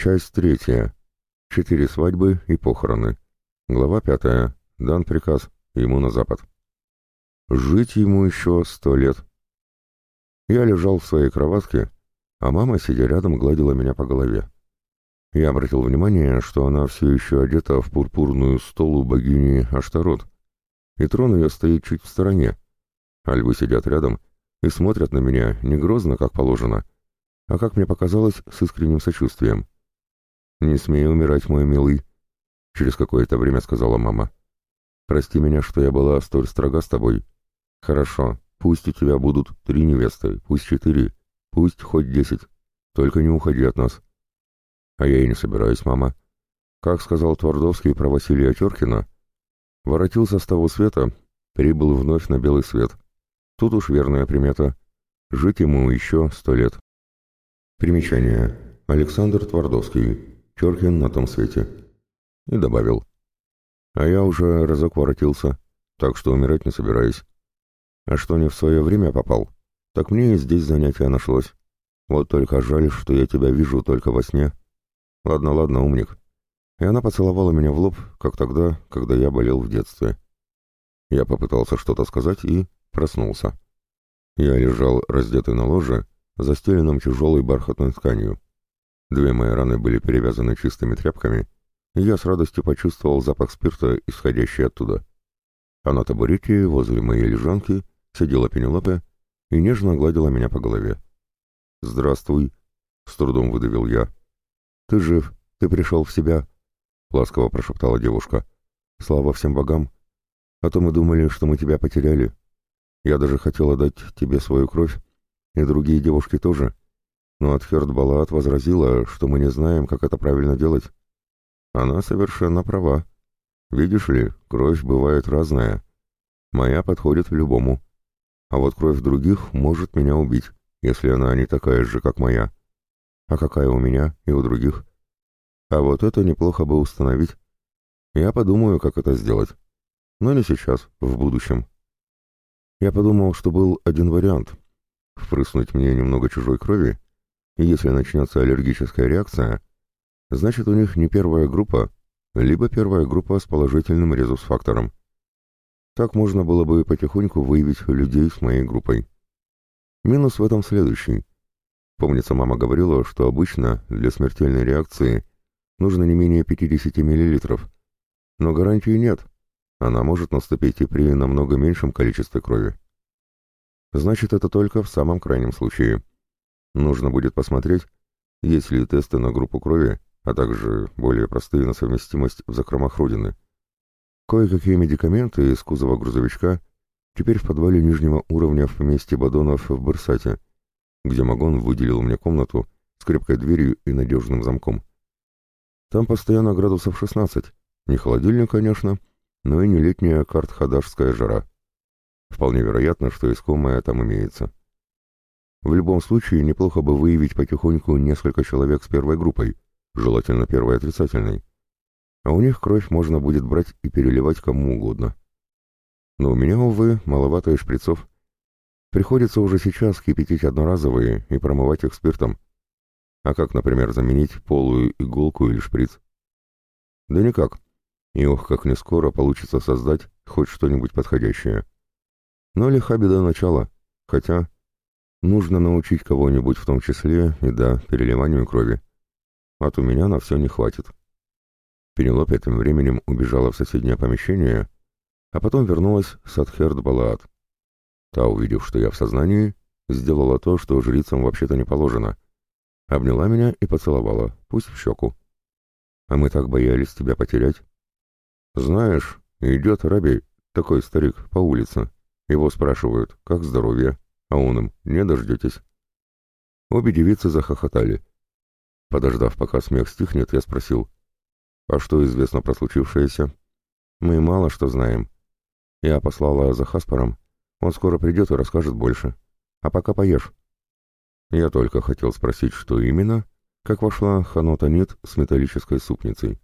Часть третья. Четыре свадьбы и похороны. Глава пятая. Дан приказ. Ему на запад. Жить ему еще сто лет. Я лежал в своей кроватке, а мама, сидя рядом, гладила меня по голове. Я обратил внимание, что она все еще одета в пурпурную столу богини Аштарот, и трон ее стоит чуть в стороне, а львы сидят рядом и смотрят на меня не грозно, как положено, а, как мне показалось, с искренним сочувствием. «Не смей умирать, мой милый», — через какое-то время сказала мама. «Прости меня, что я была столь строга с тобой. Хорошо, пусть у тебя будут три невесты, пусть четыре, пусть хоть десять. Только не уходи от нас». «А я и не собираюсь, мама. Как сказал Твардовский про Василия Теркина, воротился с того света, прибыл вновь на белый свет. Тут уж верная примета. Жить ему еще сто лет». Примечание. Александр Твардовский. Чоркин на том свете. И добавил. А я уже разок воротился, так что умирать не собираюсь. А что не в свое время попал, так мне и здесь занятие нашлось. Вот только жаль, что я тебя вижу только во сне. Ладно, ладно, умник. И она поцеловала меня в лоб, как тогда, когда я болел в детстве. Я попытался что-то сказать и проснулся. Я лежал раздетый на ложе, застеленном тяжелой бархатной тканью. Две мои раны были перевязаны чистыми тряпками, и я с радостью почувствовал запах спирта, исходящий оттуда. А на табурете возле моей лежанки сидела Пенелопе и нежно гладила меня по голове. «Здравствуй», — с трудом выдавил я. «Ты жив, ты пришел в себя», — ласково прошептала девушка. «Слава всем богам! А то мы думали, что мы тебя потеряли. Я даже хотела дать тебе свою кровь, и другие девушки тоже, но Атхерд Балаат возразила, что мы не знаем, как это правильно делать. Она совершенно права. Видишь ли, кровь бывает разная. Моя подходит любому. А вот кровь других может меня убить, если она не такая же, как моя. А какая у меня и у других? А вот это неплохо бы установить. Я подумаю, как это сделать. Но не сейчас, в будущем. Я подумал, что был один вариант. Впрыснуть мне немного чужой крови если начнется аллергическая реакция, значит у них не первая группа, либо первая группа с положительным резус-фактором. Так можно было бы потихоньку выявить людей с моей группой. Минус в этом следующий. Помнится, мама говорила, что обычно для смертельной реакции нужно не менее 50 мл, но гарантии нет. Она может наступить и при намного меньшем количестве крови. Значит, это только в самом крайнем случае. Нужно будет посмотреть, есть ли тесты на группу крови, а также более простые на совместимость в закромах Родины. Кое-какие медикаменты из кузова грузовичка теперь в подвале нижнего уровня в поместье Бадонов в Барсате, где Магон выделил мне комнату с крепкой дверью и надежным замком. Там постоянно градусов 16, не холодильник, конечно, но и не летняя картхадашская жара. Вполне вероятно, что искомая там имеется. В любом случае, неплохо бы выявить потихоньку несколько человек с первой группой, желательно первой отрицательной. А у них кровь можно будет брать и переливать кому угодно. Но у меня, увы, маловато и шприцов. Приходится уже сейчас кипятить одноразовые и промывать их спиртом. А как, например, заменить полую иголку или шприц? Да никак. И ох, как не скоро получится создать хоть что-нибудь подходящее. Но лиха беда начала, хотя... Нужно научить кого-нибудь в том числе и, да, переливанию крови. А то меня на все не хватит. Пенелопе тем временем убежала в соседнее помещение, а потом вернулась с Адхерд Балаат. Та, увидев, что я в сознании, сделала то, что жрицам вообще-то не положено. Обняла меня и поцеловала, пусть в щеку. А мы так боялись тебя потерять. Знаешь, идет Раби, такой старик, по улице. Его спрашивают, как здоровье а он им «не дождетесь». Обе девицы захохотали. Подождав, пока смех стихнет, я спросил, «А что известно про случившееся?» «Мы мало что знаем. Я послала за Хаспаром. Он скоро придет и расскажет больше. А пока поешь». Я только хотел спросить, что именно, как вошла Ханота Нит с металлической супницей.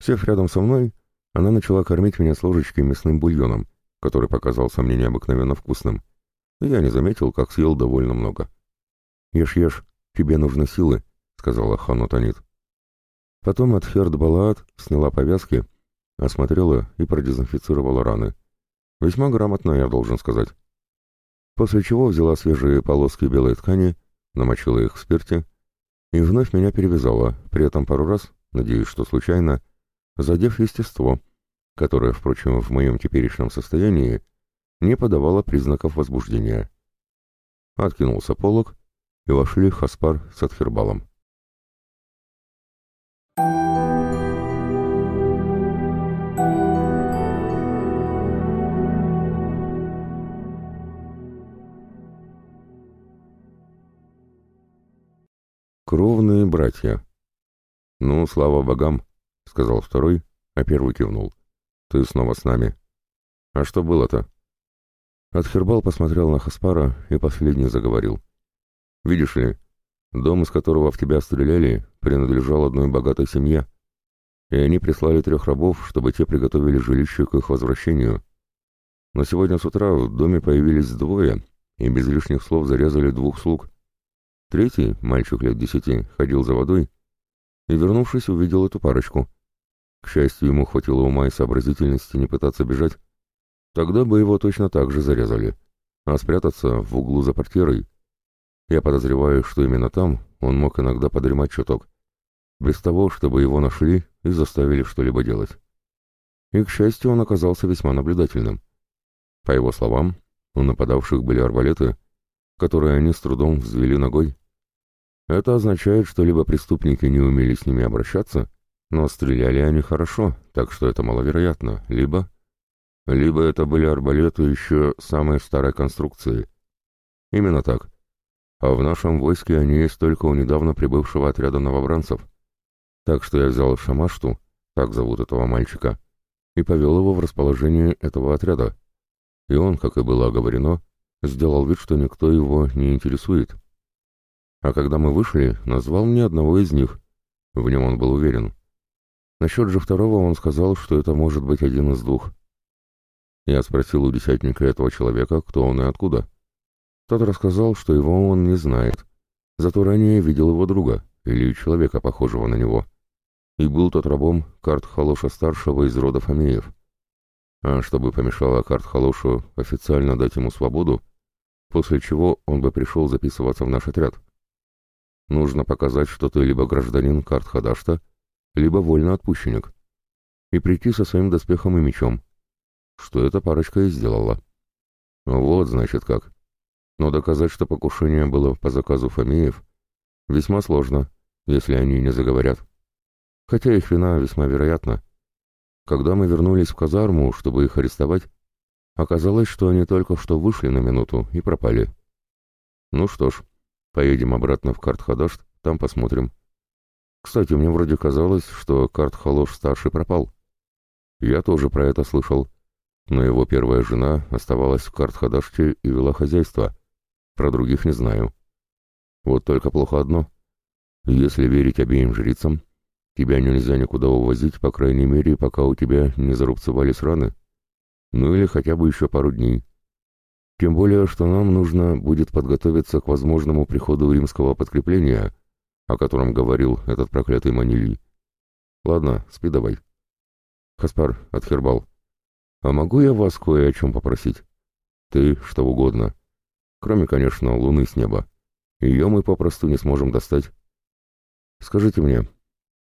Сев рядом со мной, она начала кормить меня с ложечки мясным бульоном, который показался мне необыкновенно вкусным. Я не заметил, как съел довольно много. «Ешь, ешь, тебе нужны силы», — сказала Хану Танит. Потом Адхерд Балаат сняла повязки, осмотрела и продезинфицировала раны. Весьма грамотно, я должен сказать. После чего взяла свежие полоски белой ткани, намочила их в спирте и вновь меня перевязала, при этом пару раз, надеюсь, что случайно, задев естество, которое, впрочем, в моем теперешнем состоянии не подавало признаков возбуждения. Откинулся полог, и вошли Хаспар с Атхербалом. Кровные братья. «Ну, слава богам», — сказал второй, а первый кивнул. «Ты снова с нами». «А что было-то?» Атхербал посмотрел на Хаспара и последний заговорил. «Видишь ли, дом, из которого в тебя стреляли, принадлежал одной богатой семье, и они прислали трех рабов, чтобы те приготовили жилище к их возвращению. Но сегодня с утра в доме появились двое и без лишних слов зарезали двух слуг. Третий, мальчик лет десяти, ходил за водой и, вернувшись, увидел эту парочку. К счастью, ему хватило ума и сообразительности не пытаться бежать. Тогда бы его точно так же зарезали. А спрятаться в углу за портьерой... Я подозреваю, что именно там он мог иногда подремать чуток. Без того, чтобы его нашли и заставили что-либо делать. И, к счастью, он оказался весьма наблюдательным. По его словам, у нападавших были арбалеты, которые они с трудом взвели ногой. Это означает, что либо преступники не умели с ними обращаться, но стреляли они хорошо, так что это маловероятно, либо... Либо это были арбалеты еще самой старой конструкции. Именно так. А в нашем войске они есть только у недавно прибывшего отряда новобранцев. Так что я взял Шамашту, так зовут этого мальчика, и повел его в расположение этого отряда. И он, как и было оговорено, сделал вид, что никто его не интересует. А когда мы вышли, назвал мне одного из них. В нем он был уверен. Насчет же второго он сказал, что это может быть один из двух. Я спросил у десятника этого человека, кто он и откуда. Тот рассказал, что его он не знает, зато ранее видел его друга, или человека, похожего на него. И был тот рабом карт Халоша-старшего из рода Фомеев. А чтобы помешало карт Халошу официально дать ему свободу, после чего он бы пришел записываться в наш отряд. Нужно показать, что ты либо гражданин карт Хадашта, либо вольноотпущенник, и прийти со своим доспехом и мечом, что эта парочка и сделала. Вот, значит, как. Но доказать, что покушение было по заказу Фомеев, весьма сложно, если они не заговорят. Хотя их вина весьма вероятна. Когда мы вернулись в казарму, чтобы их арестовать, Оказалось, что они только что вышли на минуту и пропали. Ну что ж, поедем обратно в Карт-Хадашт, там посмотрим. Кстати, мне вроде казалось, что Карт-Халош-старший пропал. Я тоже про это слышал. Но его первая жена оставалась в Карт-Хадаште и вела хозяйство. Про других не знаю. Вот только плохо одно. Если верить обеим жрицам, тебя нельзя никуда увозить, по крайней мере, пока у тебя не зарубцевались раны ну или хотя бы еще пару дней. Тем более, что нам нужно будет подготовиться к возможному приходу римского подкрепления, о котором говорил этот проклятый Манилий. Ладно, спи давай. Хаспар, Атхербал, а могу я вас кое о чем попросить? Ты, что угодно. Кроме, конечно, луны с неба. Ее мы попросту не сможем достать. Скажите мне,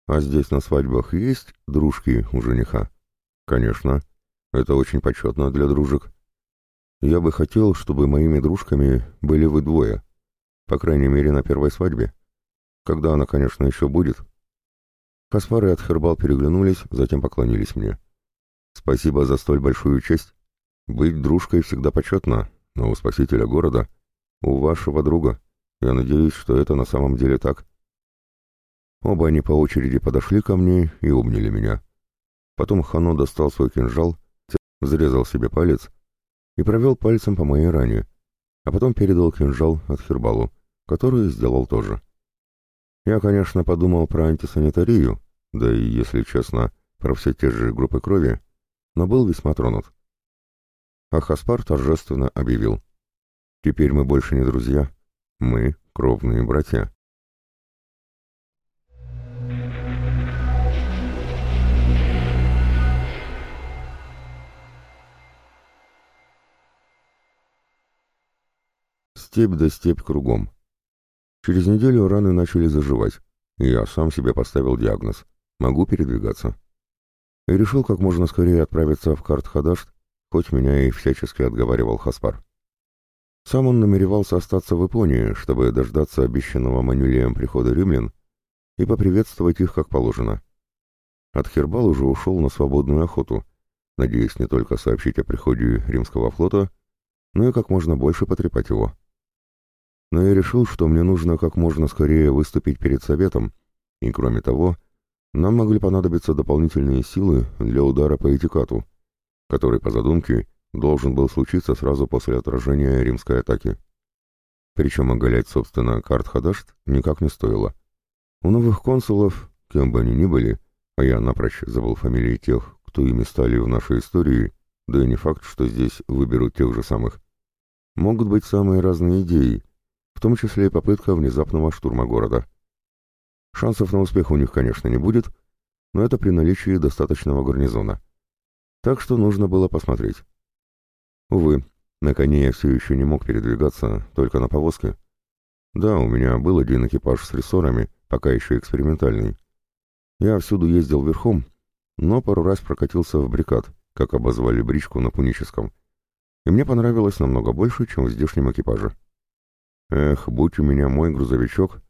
а здесь на свадьбах есть дружки у жениха? Конечно. Это очень почетно для дружек. Я бы хотел, чтобы моими дружками были вы двое. По крайней мере, на первой свадьбе. Когда она, конечно, еще будет. Каспар и Атхербал переглянулись, затем поклонились мне. Спасибо за столь большую честь. Быть дружкой всегда почетно, но у спасителя города, у вашего друга. Я надеюсь, что это на самом деле так. Оба они по очереди подошли ко мне и обняли меня. Потом Хано достал свой кинжал взрезал себе палец и провел пальцем по моей ране, а потом передал кинжал от Хербалу, который сделал тоже. Я, конечно, подумал про антисанитарию, да и, если честно, про все те же группы крови, но был весьма тронут. А Хаспар торжественно объявил. «Теперь мы больше не друзья. Мы — кровные братья». Степь да степь кругом. Через неделю раны начали заживать, и я сам себе поставил диагноз. Могу передвигаться. И решил как можно скорее отправиться в Карт-Хадашт, хоть меня и всячески отговаривал Хаспар. Сам он намеревался остаться в Японии, чтобы дождаться обещанного Манюлеем прихода римлян и поприветствовать их как положено. От Хербал уже ушел на свободную охоту, надеясь не только сообщить о приходе римского флота, но и как можно больше потрепать его. Но я решил, что мне нужно как можно скорее выступить перед Советом, и кроме того, нам могли понадобиться дополнительные силы для удара по этикату, который, по задумке, должен был случиться сразу после отражения римской атаки. Причем оголять, собственно, карт Хадашт никак не стоило. У новых консулов, кем бы они ни были, а я напрочь забыл фамилии тех, кто ими стали в нашей истории, да и не факт, что здесь выберут тех же самых, могут быть самые разные идеи, в том числе и попытка внезапного штурма города. Шансов на успех у них, конечно, не будет, но это при наличии достаточного гарнизона. Так что нужно было посмотреть. Увы, на коне я все еще не мог передвигаться, только на повозке. Да, у меня был один экипаж с рессорами, пока еще экспериментальный. Я всюду ездил верхом, но пару раз прокатился в брикад, как обозвали бричку на пуническом. И мне понравилось намного больше, чем в здешнем экипаже. Эх, будь у меня мой грузовичок.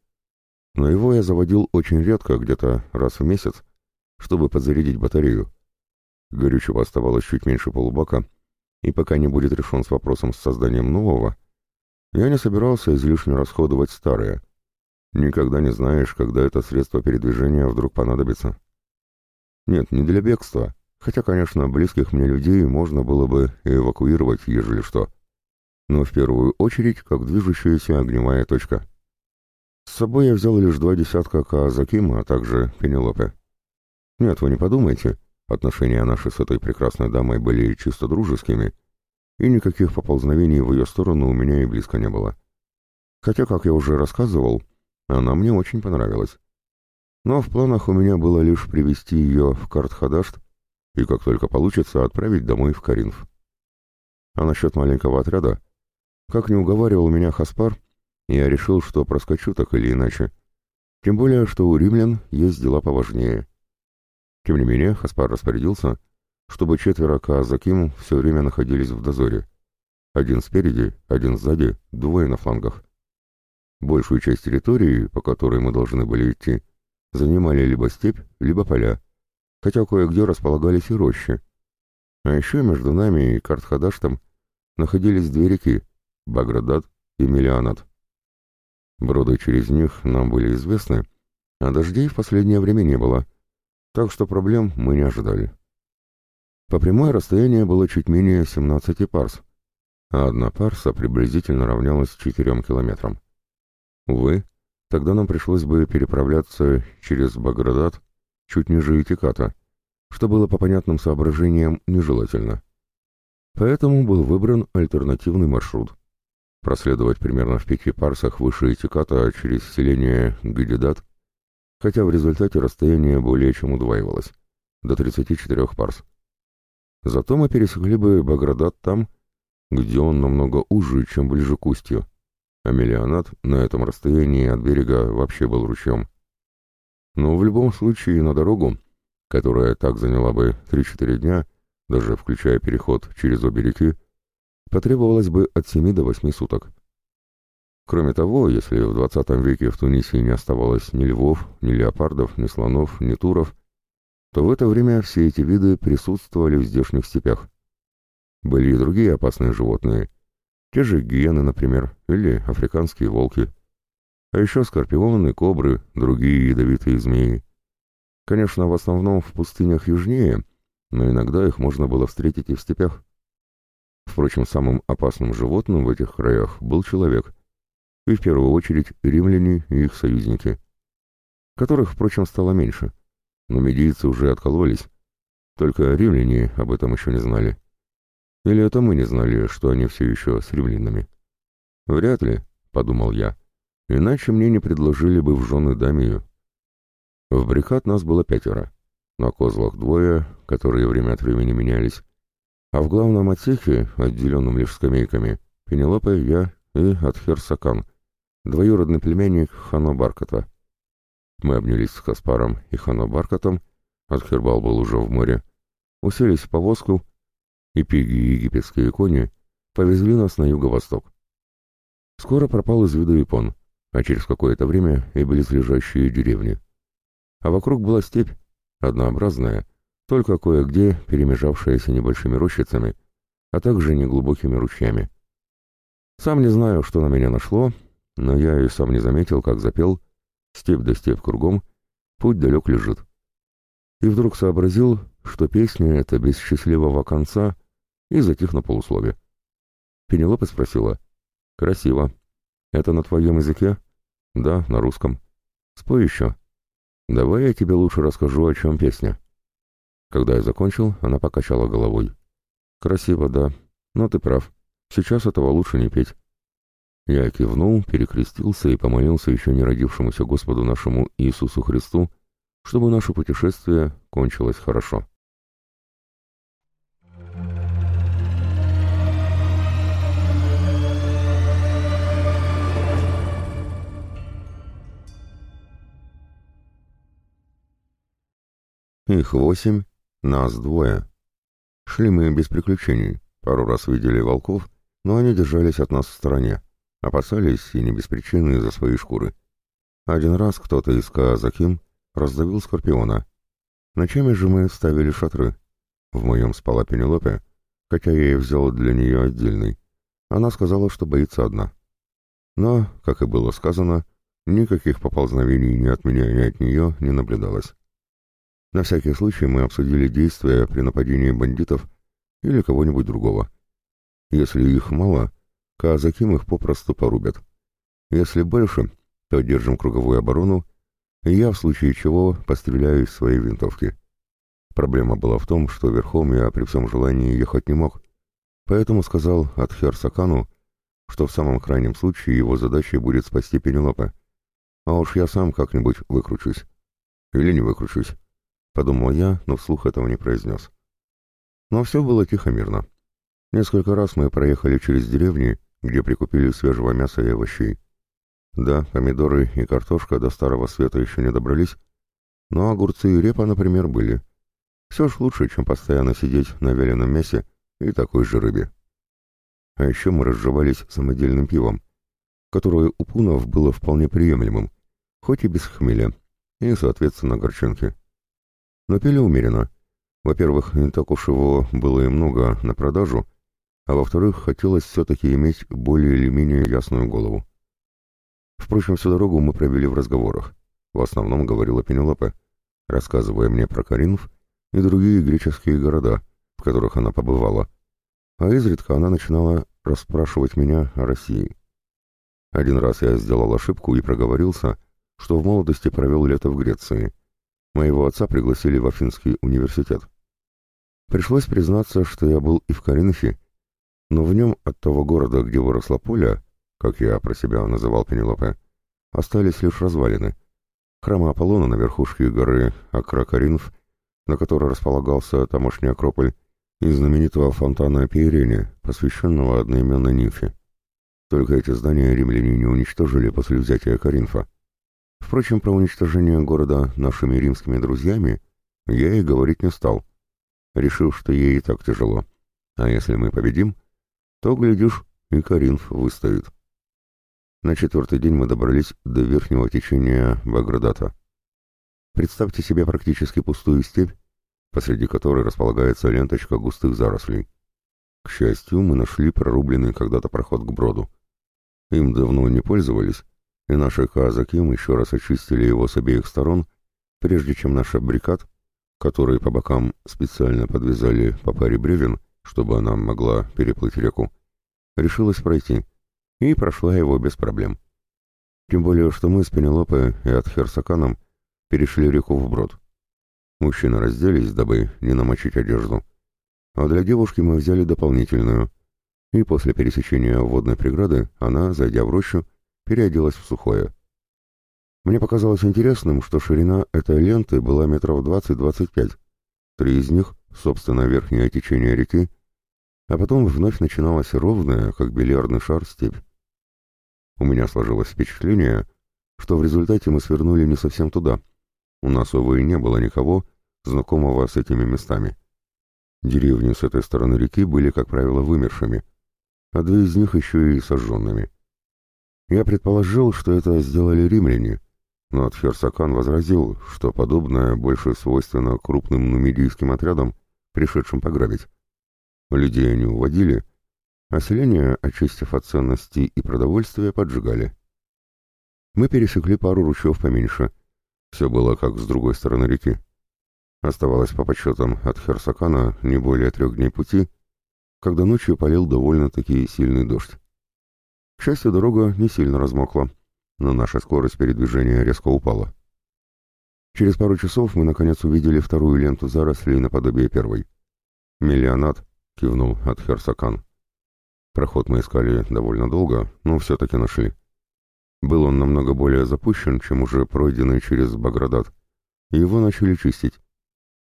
Но его я заводил очень редко, где-то раз в месяц, чтобы подзарядить батарею. Горючего оставалось чуть меньше полубака — и пока не будет решен с вопросом с созданием нового, я не собирался излишне расходовать старое. Никогда не знаешь, когда это средство передвижения вдруг понадобится. Нет, не для бегства, хотя, конечно, близких мне людей можно было бы эвакуировать, ежели что. Но в первую очередь, как движущаяся огневая точка. С собой я взял лишь два десятка Каазакима, а также Пенелопе. Нет, вы не подумайте, Отношения наши с этой прекрасной дамой были чисто дружескими, и никаких поползновений в ее сторону у меня и близко не было. Хотя, как я уже рассказывал, она мне очень понравилась. Но в планах у меня было лишь привести ее в Картхадашт и, как только получится, отправить домой в Каринф. А насчет маленького отряда, как не уговаривал меня Хаспар, я решил, что проскочу так или иначе. Тем более, что у римлян есть дела поважнее. Тем не менее, Хаспар распорядился, чтобы четверо Каазаким все время находились в дозоре. Один спереди, один сзади, двое на флангах. Большую часть территории, по которой мы должны были идти, занимали либо степь, либо поля, хотя кое-где располагались и рощи. А еще между нами и Картхадаштом находились две реки — Баградат и Миллианат. Броды через них нам были известны, а дождей в последнее время не было — так что проблем мы не ожидали. По прямой расстояние было чуть менее 17 парс, а одна парса приблизительно равнялась 4 километрам. Увы, тогда нам пришлось бы переправляться через Баградат чуть ниже Итиката, что было по понятным соображениям нежелательно. Поэтому был выбран альтернативный маршрут. Проследовать примерно в пяти парсах выше Итиката через селение Гидидат хотя в результате расстояние более чем удваивалось, до 34 парс. Зато мы пересекли бы Баградат там, где он намного уже, чем ближе к устью, а Миллионат на этом расстоянии от берега вообще был ручьем. Но в любом случае на дорогу, которая так заняла бы 3-4 дня, даже включая переход через обе реки, потребовалось бы от 7 до 8 суток. Кроме того, если в 20 веке в Тунисе не оставалось ни львов, ни леопардов, ни слонов, ни туров, то в это время все эти виды присутствовали в здешних степях. Были и другие опасные животные, те же гиены, например, или африканские волки, а еще скорпионы, кобры, другие ядовитые змеи. Конечно, в основном в пустынях южнее, но иногда их можно было встретить и в степях. Впрочем, самым опасным животным в этих краях был человек — и в первую очередь римляне и их союзники, которых, впрочем, стало меньше, но медийцы уже откололись, только римляне об этом еще не знали. Или это мы не знали, что они все еще с римлянами? Вряд ли, — подумал я, — иначе мне не предложили бы в жены Дамию. В брикат нас было пятеро, на козлах двое, которые время от времени менялись, а в главном отсеке, отделенном лишь скамейками, Пенелопа, я и Атхер Сакан, двоюродный племянник Хано Барката. Мы обнялись с Каспаром и Хано Баркатом, Атхербал был уже в море, уселись в повозку, и пиги и египетские кони повезли нас на юго-восток. Скоро пропал из виду Япон, а через какое-то время и близлежащие деревни. А вокруг была степь, однообразная, только кое-где перемежавшаяся небольшими рощицами, а также неглубокими ручьями. Сам не знаю, что на меня нашло, но я и сам не заметил, как запел «Степь да степь кругом, путь далек лежит». И вдруг сообразил, что песня эта без счастливого конца, и затих на полуслове. Пенелопа спросила «Красиво. Это на твоем языке?» «Да, на русском. Спой еще. Давай я тебе лучше расскажу, о чем песня». Когда я закончил, она покачала головой. «Красиво, да. Но ты прав. Сейчас этого лучше не петь». Я кивнул, перекрестился и помолился еще не родившемуся Господу нашему Иисусу Христу, чтобы наше путешествие кончилось хорошо. Их восемь, нас двое. Шли мы без приключений, пару раз видели волков, но они держались от нас в стороне, опасались и не без причины за свои шкуры. Один раз кто-то из Каазаким раздавил скорпиона. Ночами же мы ставили шатры. В моем спала Пенелопе, хотя я и взял для нее отдельный. Она сказала, что боится одна. Но, как и было сказано, никаких поползновений ни от меня, ни от нее не наблюдалось. На всякий случай мы обсудили действия при нападении бандитов или кого-нибудь другого. Если их мало, казаким их попросту порубят. Если больше, то держим круговую оборону, и я в случае чего постреляю из своей винтовки. Проблема была в том, что верхом я при всем желании ехать не мог, поэтому сказал Атхер Сакану, что в самом крайнем случае его задачей будет спасти Пенелопа. А уж я сам как-нибудь выкручусь. Или не выкручусь. Подумал я, но вслух этого не произнес. Но все было тихо-мирно. Несколько раз мы проехали через деревни, где прикупили свежего мяса и овощей. Да, помидоры и картошка до Старого Света еще не добрались, но огурцы и репа, например, были. Все ж лучше, чем постоянно сидеть на вяленом мясе и такой же рыбе. А еще мы разжевались самодельным пивом, которое у пунов было вполне приемлемым, хоть и без хмеля, и, соответственно, горчинки но пили умеренно. Во-первых, не так уж его было и много на продажу, а во-вторых, хотелось все-таки иметь более или менее ясную голову. Впрочем, всю дорогу мы провели в разговорах. В основном говорила Пенелопе, рассказывая мне про Каринф и другие греческие города, в которых она побывала, а изредка она начинала расспрашивать меня о России. Один раз я сделал ошибку и проговорился, что в молодости провел лето в Греции, Моего отца пригласили в Афинский университет. Пришлось признаться, что я был и в Коринфе, но в нем от того города, где выросла Поля, как я про себя называл Пенелопе, остались лишь развалины. Храма Аполлона на верхушке горы Акрокоринф, на которой располагался тамошний Акрополь, и знаменитого фонтана Пиерене, посвященного одноименной нимфе. Только эти здания римляне не уничтожили после взятия Коринфа. Впрочем, про уничтожение города нашими римскими друзьями я и говорить не стал, решив, что ей и так тяжело. А если мы победим, то, глядишь, и Каринф выстоит. На четвертый день мы добрались до верхнего течения Баградата. Представьте себе практически пустую степь, посреди которой располагается ленточка густых зарослей. К счастью, мы нашли прорубленный когда-то проход к броду. Им давно не пользовались, и наши казаким еще раз очистили его с обеих сторон, прежде чем наш брикад, который по бокам специально подвязали по паре бревен, чтобы она могла переплыть реку, решилась пройти, и прошла его без проблем. Тем более, что мы с Пенелопой и Атхерсаканом перешли реку вброд. Мужчины разделись, дабы не намочить одежду, а для девушки мы взяли дополнительную, и после пересечения водной преграды она, зайдя в рощу, переоделась в сухое. Мне показалось интересным, что ширина этой ленты была метров 20-25, три из них, собственно, верхнее течение реки, а потом вновь начиналась ровная, как бильярдный шар, степь. У меня сложилось впечатление, что в результате мы свернули не совсем туда. У нас, увы, не было никого, знакомого с этими местами. Деревни с этой стороны реки были, как правило, вымершими, а две из них еще и сожженными. Я предположил, что это сделали римляне, но Тхерсакан возразил, что подобное больше свойственно крупным нумидийским отрядам, пришедшим пограбить. Людей они уводили, а селение, очистив от ценностей и продовольствия, поджигали. Мы пересекли пару ручьев поменьше. Все было как с другой стороны реки. Оставалось по подсчетам от Херсакана не более трех дней пути, когда ночью полил довольно-таки сильный дождь. К счастью, дорога не сильно размокла, но наша скорость передвижения резко упала. Через пару часов мы наконец увидели вторую ленту зарослей наподобие первой. «Миллионат», — кивнул Адхерсакан. Проход мы искали довольно долго, но все-таки нашли. Был он намного более запущен, чем уже пройденный через Баградат, его начали чистить.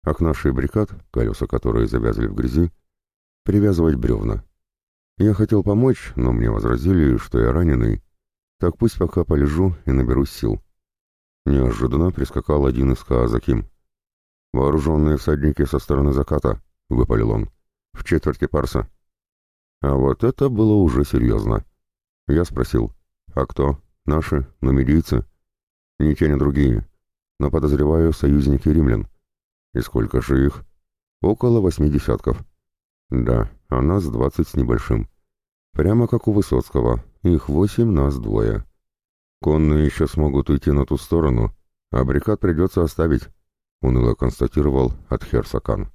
А к нашей брикад, колеса которые завязли в грязи, привязывать бревна. Я хотел помочь, но мне возразили, что я раненый, так пусть пока полежу и наберусь сил. Неожиданно прискакал один из Каазаким. «Вооруженные всадники со стороны заката», — выпалил он, — «в четверти парса». А вот это было уже серьезно. Я спросил, «А кто?» Наши, нумидийцы. Ни те, ни другие. Но, подозреваю, союзники римлян. И сколько же их? Около восьми десятков. Да, а нас двадцать с небольшим. Прямо как у Высоцкого. Их восемь, нас двое. Конные еще смогут уйти на ту сторону, а брикад придется оставить, уныло констатировал Атхерсакан.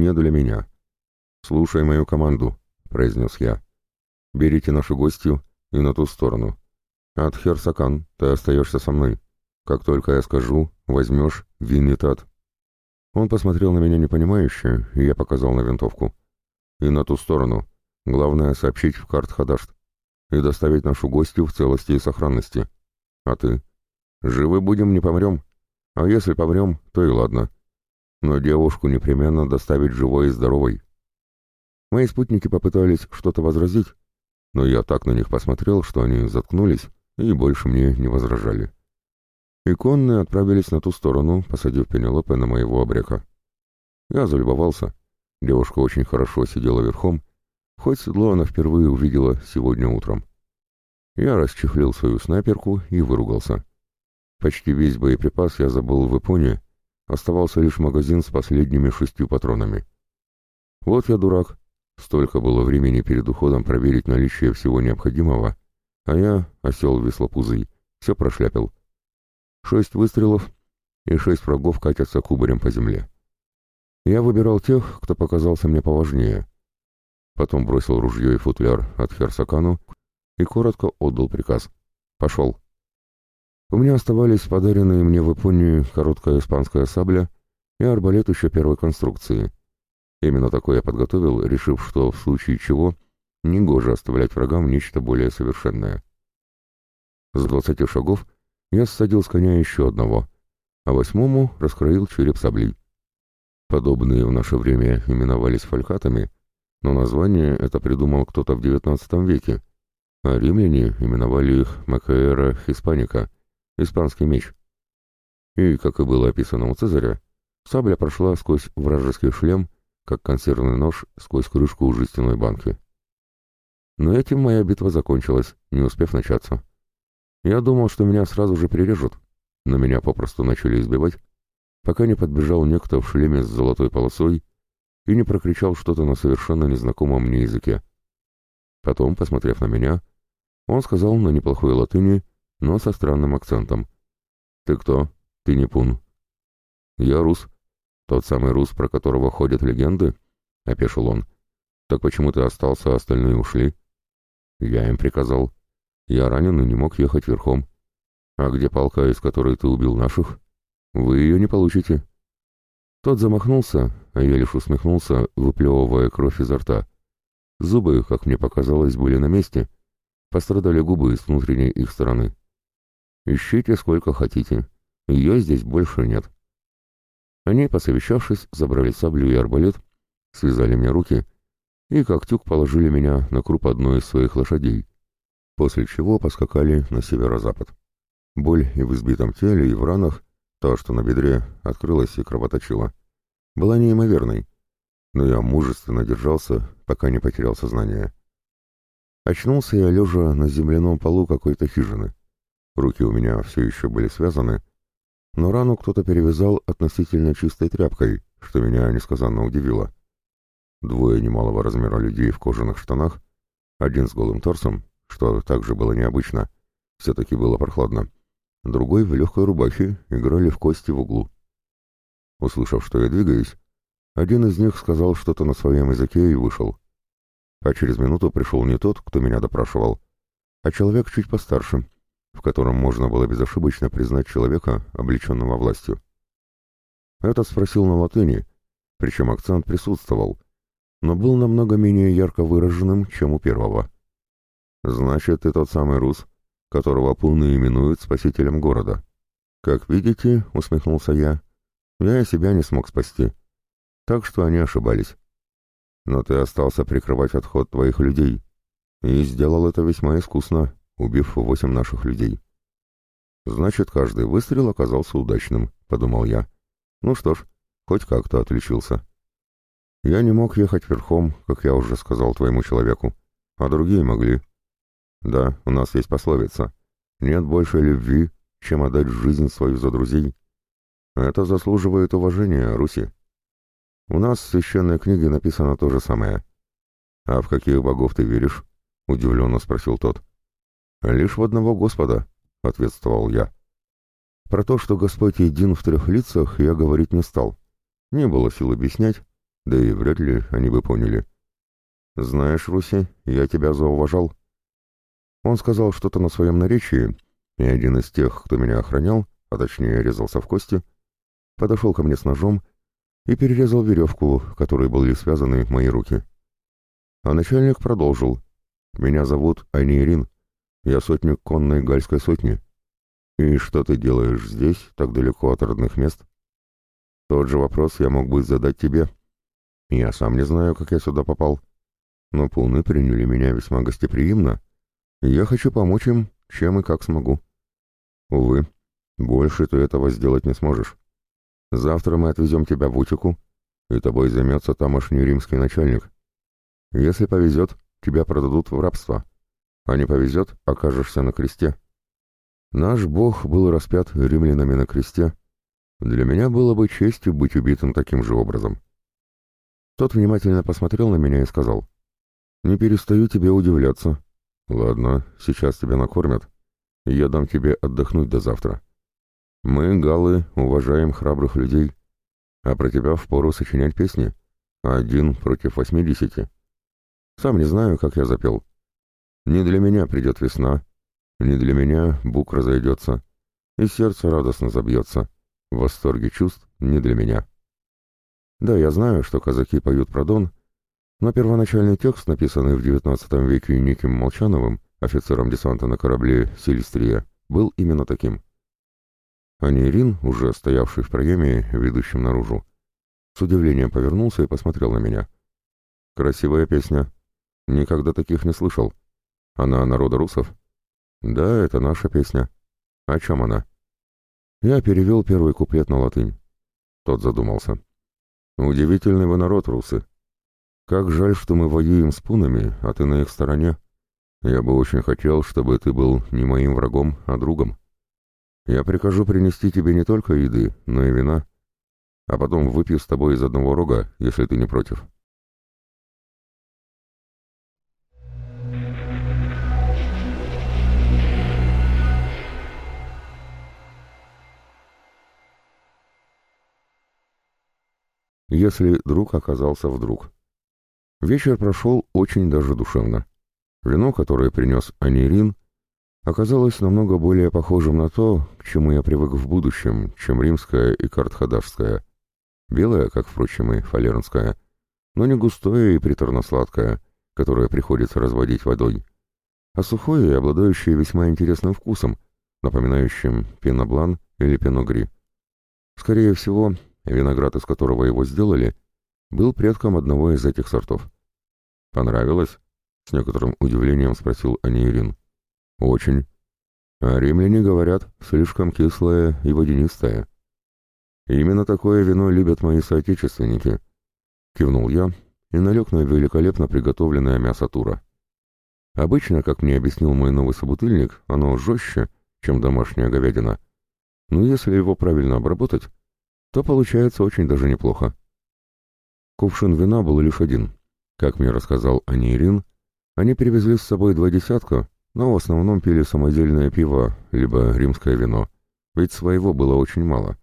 не для меня. «Слушай мою команду», — произнес я. «Берите нашу гостью и на ту сторону. Адхер Сакан, ты остаешься со мной. Как только я скажу, возьмешь винитат». Он посмотрел на меня непонимающе, и я показал на винтовку. «И на ту сторону. Главное — сообщить в карт Хадашт и доставить нашу гостью в целости и сохранности. А ты? Живы будем, не помрем. А если помрем, то и ладно но девушку непременно доставить живой и здоровой. Мои спутники попытались что-то возразить, но я так на них посмотрел, что они заткнулись и больше мне не возражали. И конные отправились на ту сторону, посадив Пенелопе на моего обрека. Я залюбовался. Девушка очень хорошо сидела верхом, хоть седло она впервые увидела сегодня утром. Я расчехлил свою снайперку и выругался. Почти весь боеприпас я забыл в Японии, Оставался лишь магазин с последними шестью патронами. Вот я дурак. Столько было времени перед уходом проверить наличие всего необходимого, а я, осел веслопузый, все прошляпил. Шесть выстрелов, и шесть врагов катятся кубарем по земле. Я выбирал тех, кто показался мне поважнее. Потом бросил ружье и футляр от Херсакану и коротко отдал приказ. «Пошел». У меня оставались подаренные мне в Японии короткая испанская сабля и арбалет еще первой конструкции. Именно такой я подготовил, решив, что в случае чего негоже оставлять врагам нечто более совершенное. С двадцати шагов я ссадил с коня еще одного, а восьмому раскроил череп саблей. Подобные в наше время именовались фалькатами, но название это придумал кто-то в XIX веке, а римляне именовали их Макаэра Хиспаника — испанский меч. И, как и было описано у Цезаря, сабля прошла сквозь вражеский шлем, как консервный нож сквозь крышку у жестяной банки. Но этим моя битва закончилась, не успев начаться. Я думал, что меня сразу же прирежут, но меня попросту начали избивать, пока не подбежал некто в шлеме с золотой полосой и не прокричал что-то на совершенно незнакомом мне языке. Потом, посмотрев на меня, он сказал на неплохой латыни но со странным акцентом. «Ты кто? Ты не пун?» «Я рус. Тот самый рус, про которого ходят легенды?» — опешил он. «Так почему ты остался, а остальные ушли?» «Я им приказал. Я ранен и не мог ехать верхом. А где палка, из которой ты убил наших? Вы ее не получите». Тот замахнулся, а я лишь усмехнулся, выплевывая кровь изо рта. Зубы, как мне показалось, были на месте. Пострадали губы с внутренней их стороны. Ищите сколько хотите. Ее здесь больше нет. Они, посовещавшись, забрали саблю и арбалет, связали мне руки и, как тюк, положили меня на круп одной из своих лошадей, после чего поскакали на северо-запад. Боль и в избитом теле, и в ранах, то, что на бедре открылась и кровоточила, была неимоверной, но я мужественно держался, пока не потерял сознание. Очнулся я лежа на земляном полу какой-то хижины. Руки у меня все еще были связаны, но рану кто-то перевязал относительно чистой тряпкой, что меня несказанно удивило. Двое немалого размера людей в кожаных штанах, один с голым торсом, что также было необычно, все-таки было прохладно, другой в легкой рубахе играли в кости в углу. Услышав, что я двигаюсь, один из них сказал что-то на своем языке и вышел. А через минуту пришел не тот, кто меня допрашивал, а человек чуть постарше, в котором можно было безошибочно признать человека, облеченного властью. Этот спросил на латыни, причем акцент присутствовал, но был намного менее ярко выраженным, чем у первого. «Значит, ты тот самый рус, которого полны именуют спасителем города. Как видите, — усмехнулся я, — я себя не смог спасти. Так что они ошибались. Но ты остался прикрывать отход твоих людей, и сделал это весьма искусно, убив восемь наших людей. Значит, каждый выстрел оказался удачным, — подумал я. Ну что ж, хоть как-то отличился. Я не мог ехать верхом, как я уже сказал твоему человеку, а другие могли. Да, у нас есть пословица. Нет больше любви, чем отдать жизнь свою за друзей. Это заслуживает уважения, Руси. У нас в священной книге написано то же самое. А в каких богов ты веришь? Удивленно спросил тот. Лишь в одного Господа, ответствовал я. Про то, что Господь един в трех лицах, я говорить не стал. Не было сил объяснять, да и вряд ли они бы поняли. «Знаешь, Руси, я тебя зауважал». Он сказал что-то на своем наречии, и один из тех, кто меня охранял, а точнее резался в кости, подошел ко мне с ножом и перерезал веревку, которой были связаны мои руки. А начальник продолжил. «Меня зовут Анирин. Я сотник конной гальской сотни. И что ты делаешь здесь, так далеко от родных мест?» «Тот же вопрос я мог бы задать тебе», я сам не знаю, как я сюда попал. Но полны приняли меня весьма гостеприимно, я хочу помочь им, чем и как смогу. Увы, больше ты этого сделать не сможешь. Завтра мы отвезем тебя в Утику, и тобой займется тамошний римский начальник. Если повезет, тебя продадут в рабство, а не повезет, окажешься на кресте. Наш Бог был распят римлянами на кресте. Для меня было бы честью быть убитым таким же образом. Тот внимательно посмотрел на меня и сказал, «Не перестаю тебе удивляться. Ладно, сейчас тебя накормят. Я дам тебе отдохнуть до завтра. Мы, галлы, уважаем храбрых людей, а про тебя впору сочинять песни. Один против восьмидесяти. Сам не знаю, как я запел. Не для меня придет весна, не для меня бук разойдется, и сердце радостно забьется. В восторге чувств не для меня». Да, я знаю, что казаки поют про Дон, но первоначальный текст, написанный в XIX веке неким Молчановым, офицером десанта на корабле «Селистрия», был именно таким. А Нейрин, уже стоявший в проеме, ведущем наружу, с удивлением повернулся и посмотрел на меня. «Красивая песня. Никогда таких не слышал. Она народа русов?» «Да, это наша песня. О чем она?» Я перевел первый куплет на латынь. Тот задумался. Удивительный вы народ, русы. Как жаль, что мы воюем с пунами, а ты на их стороне. Я бы очень хотел, чтобы ты был не моим врагом, а другом. Я прикажу принести тебе не только еды, но и вина, а потом выпью с тобой из одного рога, если ты не против». Если друг оказался вдруг. Вечер прошел очень даже душевно. Вино, которое принес Анирин, оказалось намного более похожим на то, к чему я привык в будущем, чем римское и картхадашское. Белое, как, впрочем, и фалернское, но не густое и приторно-сладкое, которое приходится разводить водой, а сухое и обладающее весьма интересным вкусом, напоминающим пеноблан или пеногри. Скорее всего, виноград, из которого его сделали, был предком одного из этих сортов. «Понравилось?» — с некоторым удивлением спросил Аниерин. «Очень. А римляне говорят, слишком кислое и водянистое. Именно такое вино любят мои соотечественники», — кивнул я и налег на великолепно приготовленное мясо тура. Обычно, как мне объяснил мой новый собутыльник, оно жестче, чем домашняя говядина. Но если его правильно обработать, то получается очень даже неплохо. Кувшин вина был лишь один. Как мне рассказал Аниерин, они привезли с собой два десятка, но в основном пили самодельное пиво, либо римское вино, ведь своего было очень мало.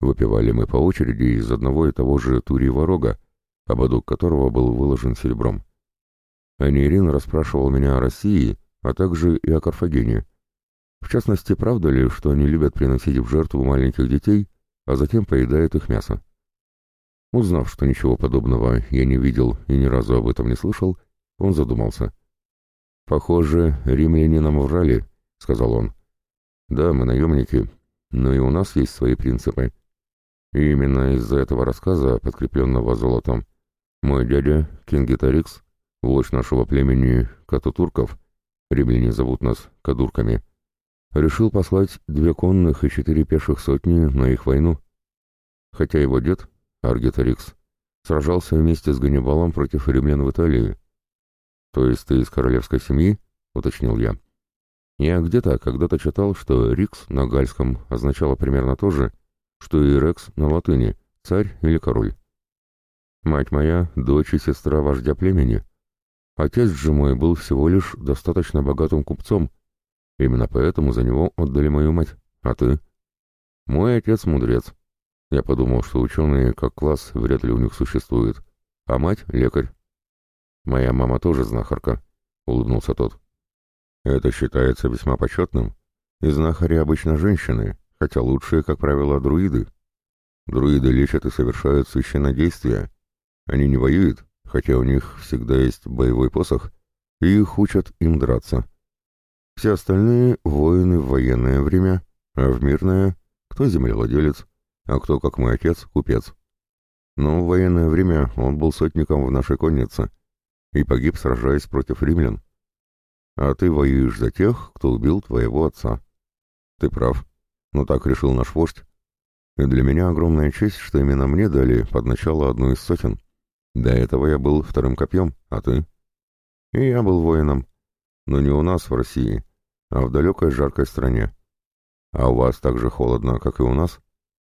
Выпивали мы по очереди из одного и того же турьего рога, ободок которого был выложен серебром. Аниерин расспрашивал меня о России, а также и о Карфагене. В частности, правда ли, что они любят приносить в жертву маленьких детей, а затем поедают их мясо? Узнав, что ничего подобного я не видел и ни разу об этом не слышал, он задумался. «Похоже, римляне нам врали», — сказал он. «Да, мы наемники, но и у нас есть свои принципы. И именно из-за этого рассказа, подкрепленного золотом, мой дядя, Кингеторикс, вождь нашего племени Катутурков, римляне зовут нас Кадурками, решил послать две конных и четыре пеших сотни на их войну. Хотя его дед, Аргитарикс, сражался вместе с Ганнибалом против римлян в Италии. «То есть ты из королевской семьи?» — уточнил я. Я где-то когда-то читал, что «рикс» на гальском означало примерно то же, что и «рекс» на латыни — царь или король. Мать моя — дочь и сестра вождя племени. Отец же мой был всего лишь достаточно богатым купцом, именно поэтому за него отдали мою мать. А ты? Мой отец мудрец. Я подумал, что ученые как класс вряд ли у них существует, а мать — лекарь. Моя мама тоже знахарка, — улыбнулся тот. Это считается весьма почетным. И знахари обычно женщины, хотя лучшие, как правило, друиды. Друиды лечат и совершают священнодействия, они не воюют, хотя у них всегда есть боевой посох, и их учат им драться. Все остальные — воины в военное время, а в мирное — кто землевладелец, а кто, как мой отец, купец. Но в военное время он был сотником в нашей коннице и погиб, сражаясь против римлян. А ты воюешь за тех, кто убил твоего отца. Ты прав, но так решил наш вождь. И для меня огромная честь, что именно мне дали под начало одну из сотен. До этого я был вторым копьем, а ты? И я был воином. Но не у нас в России, а в далекой жаркой стране. А у вас так же холодно, как и у нас?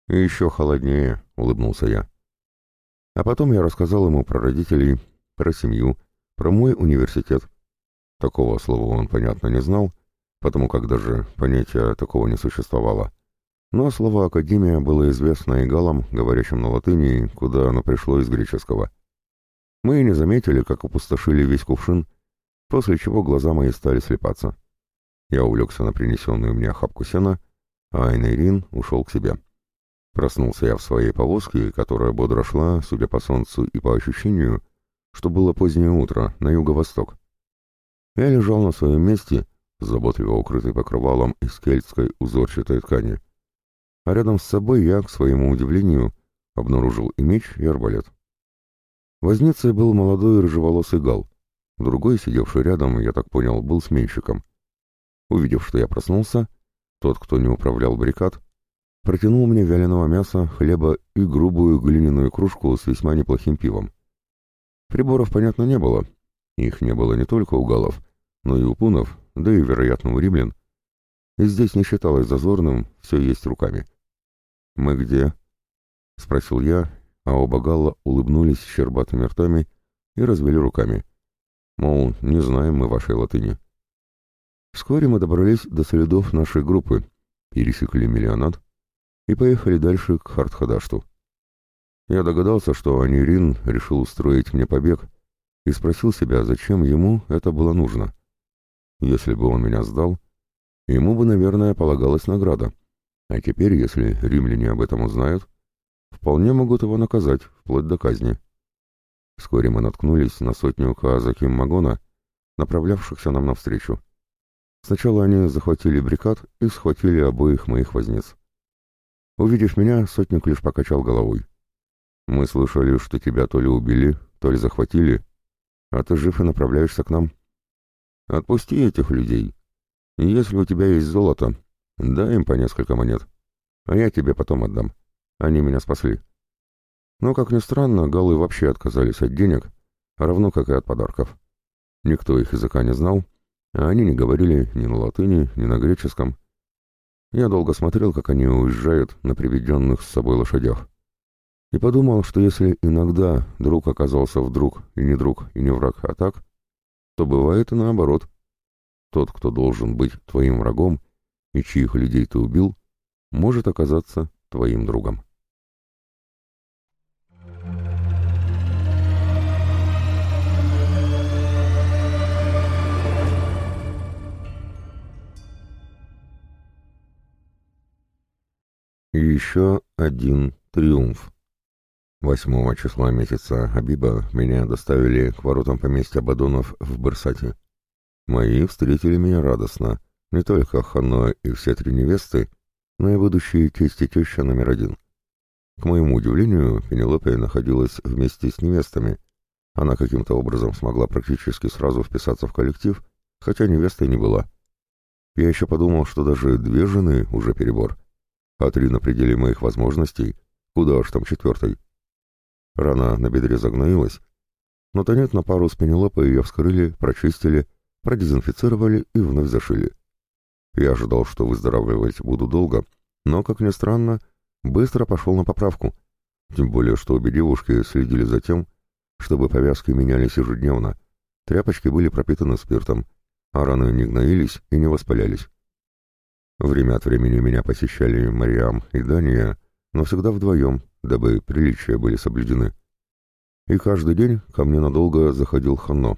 И еще холоднее, улыбнулся я. А потом я рассказал ему про родителей, про семью, про мой университет. Такого слова он, понятно, не знал, потому как даже понятия такого не существовало. Но слово «академия» было известно и галам, говорящим на латыни, куда оно пришло из греческого. Мы и не заметили, как опустошили весь кувшин, после чего глаза мои стали слепаться. Я увлекся на принесенную мне охапку сена, а Айнерин ушел к себе. Проснулся я в своей повозке, которая бодро шла, судя по солнцу и по ощущению, что было позднее утро, на юго-восток. Я лежал на своем месте, заботливо укрытый покрывалом из кельтской узорчатой ткани. А рядом с собой я, к своему удивлению, обнаружил и меч, и арбалет. Возницей был молодой рыжеволосый гал. Другой, сидевший рядом, я так понял, был сменщиком. Увидев, что я проснулся, тот, кто не управлял баррикад, протянул мне вяленого мяса, хлеба и грубую глиняную кружку с весьма неплохим пивом. Приборов, понятно, не было. Их не было не только у галов, но и у пунов, да и, вероятно, у римлян. И здесь не считалось зазорным все есть руками. «Мы где?» — спросил я, а оба Галла улыбнулись щербатыми ртами и развели руками. Мол, не знаем мы вашей латыни. Вскоре мы добрались до следов нашей группы, пересекли Миллионат и поехали дальше к Хартхадашту. Я догадался, что Анирин решил устроить мне побег и спросил себя, зачем ему это было нужно. Если бы он меня сдал, ему бы, наверное, полагалась награда. А теперь, если римляне об этом узнают, вполне могут его наказать, вплоть до казни. Вскоре мы наткнулись на сотню Каазаким Магона, направлявшихся нам навстречу. Сначала они захватили брикад и схватили обоих моих возниц. Увидев меня, сотник лишь покачал головой. «Мы слышали, что тебя то ли убили, то ли захватили, а ты жив и направляешься к нам. Отпусти этих людей. Если у тебя есть золото, дай им по несколько монет, а я тебе потом отдам. Они меня спасли». Но, как ни странно, галы вообще отказались от денег, равно как и от подарков. Никто их языка не знал, а они не говорили ни на латыни, ни на греческом. Я долго смотрел, как они уезжают на приведенных с собой лошадях. И подумал, что если иногда друг оказался вдруг и не друг, и не враг, а так, то бывает и наоборот. Тот, кто должен быть твоим врагом, и чьих людей ты убил, может оказаться твоим другом. И еще один триумф. Восьмого числа месяца Абиба меня доставили к воротам поместья Бадонов в Барсате. Мои встретили меня радостно, не только Хано и все три невесты, но и будущие тесть и теща номер один. К моему удивлению, Пенелопия находилась вместе с невестами. Она каким-то образом смогла практически сразу вписаться в коллектив, хотя невестой не была. Я еще подумал, что даже две жены уже перебор — а три на пределе моих возможностей, куда уж там четвертой. Рана на бедре загноилась, но тонет на пару с Пенелопой ее вскрыли, прочистили, продезинфицировали и вновь зашили. Я ожидал, что выздоравливать буду долго, но, как ни странно, быстро пошел на поправку, тем более, что обе девушки следили за тем, чтобы повязки менялись ежедневно, тряпочки были пропитаны спиртом, а раны не гноились и не воспалялись. Время от времени меня посещали Мариам и Дания, но всегда вдвоем, дабы приличия были соблюдены. И каждый день ко мне надолго заходил Ханно.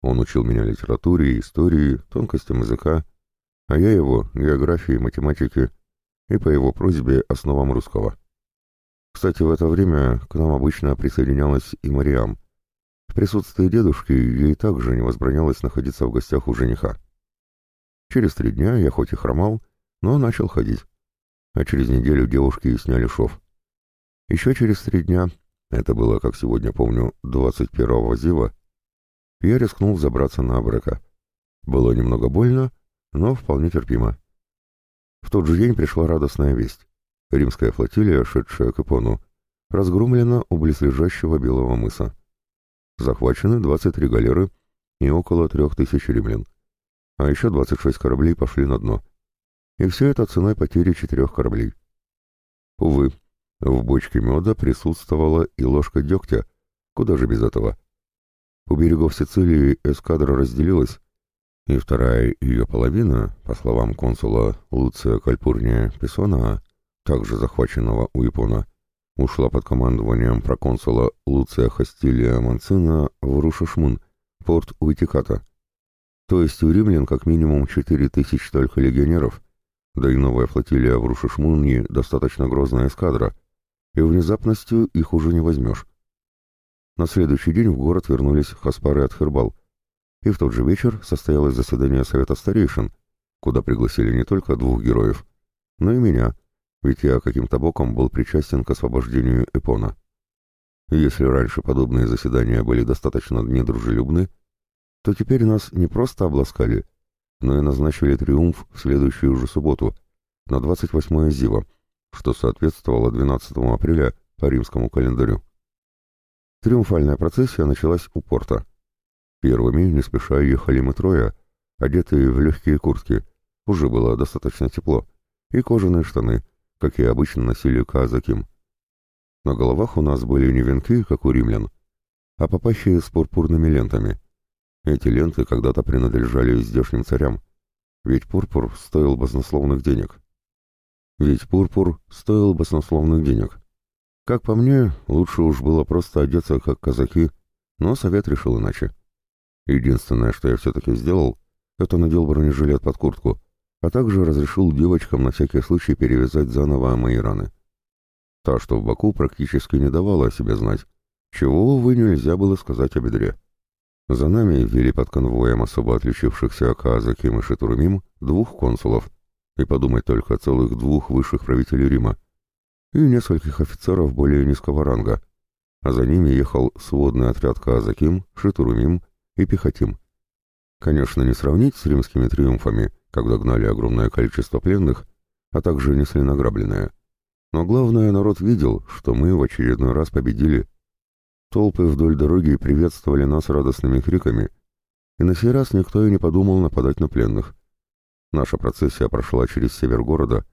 Он учил меня литературе, истории, тонкостям языка, а я его географии, математике и по его просьбе основам русского. Кстати, в это время к нам обычно присоединялась и Мариам. В присутствии дедушки ей также не возбранялось находиться в гостях у жениха. Через три дня я хоть и хромал, но начал ходить. А через неделю девушки сняли шов. Еще через три дня, это было, как сегодня помню, 21-го зива, я рискнул забраться на Абрека. Было немного больно, но вполне терпимо. В тот же день пришла радостная весть. Римская флотилия, шедшая к Ипону, разгромлена у близлежащего Белого мыса. Захвачены 23 галеры и около трех тысяч римлян. А еще 26 кораблей пошли на дно. И все это ценой потери четырех кораблей. Увы, в бочке меда присутствовала и ложка дегтя, куда же без этого. У берегов Сицилии эскадра разделилась, и вторая ее половина, по словам консула Луция Кальпурния Песона, также захваченного у Япона, ушла под командованием проконсула Луция Хастилия Манцина в Рушишмун, порт Уитиката. То есть у римлян как минимум четыре тысячи только легионеров, да и новая флотилия в Рушишмуньи достаточно грозная эскадра, и внезапностью их уже не возьмешь. На следующий день в город вернулись Хаспар и Атхербал, и в тот же вечер состоялось заседание Совета Старейшин, куда пригласили не только двух героев, но и меня, ведь я каким-то боком был причастен к освобождению Эпона. если раньше подобные заседания были достаточно недружелюбны, то теперь нас не просто обласкали, но и назначили триумф в следующую же субботу, на 28 Зива, что соответствовало 12 апреля по римскому календарю. Триумфальная процессия началась у порта. Первыми, не спеша, ехали мы трое, одетые в легкие куртки, уже было достаточно тепло, и кожаные штаны, как и обычно носили казаким. На головах у нас были не венки, как у римлян, а попахи с пурпурными лентами — эти ленты когда-то принадлежали здешним царям, ведь пурпур стоил баснословных денег. Ведь пурпур стоил баснословных денег. Как по мне, лучше уж было просто одеться как казаки, но совет решил иначе. Единственное, что я все-таки сделал, это надел бронежилет под куртку, а также разрешил девочкам на всякий случай перевязать заново мои раны. Та, что в боку, практически не давала о себе знать, чего, увы, нельзя было сказать о бедре. За нами вели под конвоем особо отличившихся Каазаким и Шитурмим двух консулов, и подумать только целых двух высших правителей Рима, и нескольких офицеров более низкого ранга, а за ними ехал сводный отряд Каазаким, Шитурмим и Пехотим. Конечно, не сравнить с римскими триумфами, когда гнали огромное количество пленных, а также несли награбленное. Но главное, народ видел, что мы в очередной раз победили. Толпы вдоль дороги приветствовали нас радостными криками, и на сей раз никто и не подумал нападать на пленных. Наша процессия прошла через север города,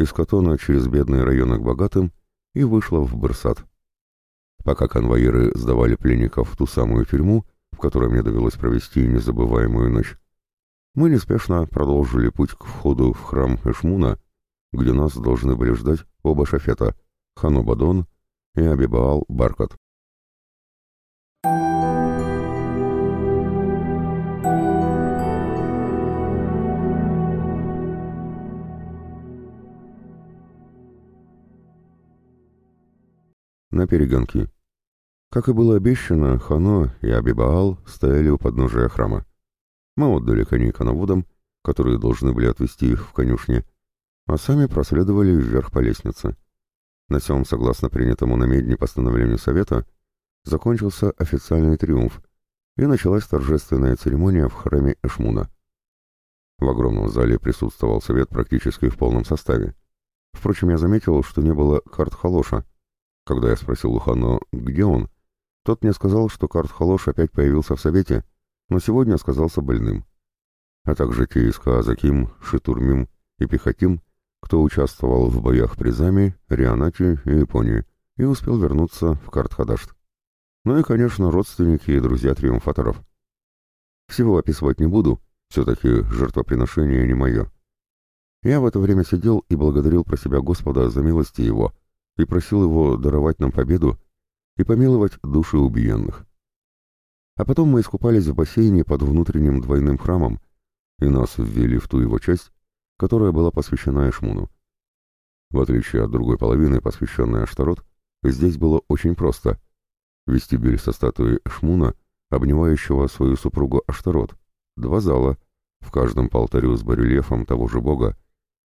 из Катона через бедные районы к богатым и вышла в Барсат. Пока конвоиры сдавали пленников в ту самую тюрьму, в которой мне довелось провести незабываемую ночь, мы неспешно продолжили путь к входу в храм Эшмуна, где нас должны были ждать оба шафета — Ханобадон и Абибаал Баркат. На перегонки. Как и было обещано, Хано и Абибаал стояли у подножия храма. Мы отдали коней коноводам, которые должны были отвезти их в конюшне, а сами проследовали вверх по лестнице. На сём, согласно принятому на медне постановлению Совета, закончился официальный триумф, и началась торжественная церемония в храме Эшмуна. В огромном зале присутствовал совет практически в полном составе. Впрочем, я заметил, что не было карт Халоша. Когда я спросил у Хано, где он, тот мне сказал, что карт Халош опять появился в совете, но сегодня сказался больным. А также те из Каазаким, Шитурмим и Пехотим, кто участвовал в боях при Заме, Рианате и Японии, и успел вернуться в Картхадашт. Ну и, конечно, родственники и друзья триумфаторов. Всего описывать не буду, все-таки жертвоприношение не мое. Я в это время сидел и благодарил про себя Господа за милости Его и просил Его даровать нам победу и помиловать души убиенных. А потом мы искупались в бассейне под внутренним двойным храмом, и нас ввели в ту его часть, которая была посвящена Эшмуну. В отличие от другой половины, посвященной Аштарот, здесь было очень просто. Вестибюль со статуей Эшмуна, обнимающего свою супругу Аштарот, два зала, в каждом по с барельефом того же бога,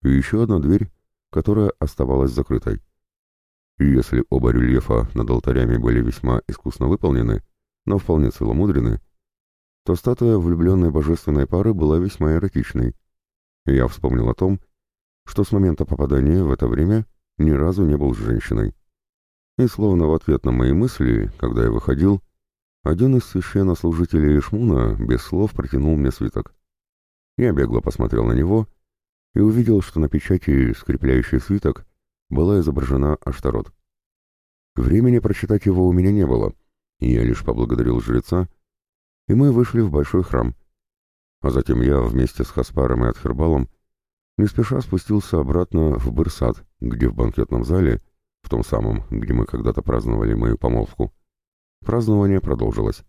и еще одна дверь, которая оставалась закрытой. И если оба рельефа над алтарями были весьма искусно выполнены, но вполне целомудрены, то статуя влюбленной божественной пары была весьма эротичной. И я вспомнил о том, что с момента попадания в это время ни разу не был с женщиной. И словно в ответ на мои мысли, когда я выходил, один из священнослужителей Ишмуна без слов протянул мне свиток. Я бегло посмотрел на него и увидел, что на печати, скрепляющей свиток, была изображена Аштарот. Времени прочитать его у меня не было, и я лишь поблагодарил жреца, и мы вышли в большой храм. А затем я вместе с Хаспаром и Атхербалом не спеша спустился обратно в Бырсад, где в банкетном зале, в том самом, где мы когда-то праздновали мою помолвку, празднование продолжилось.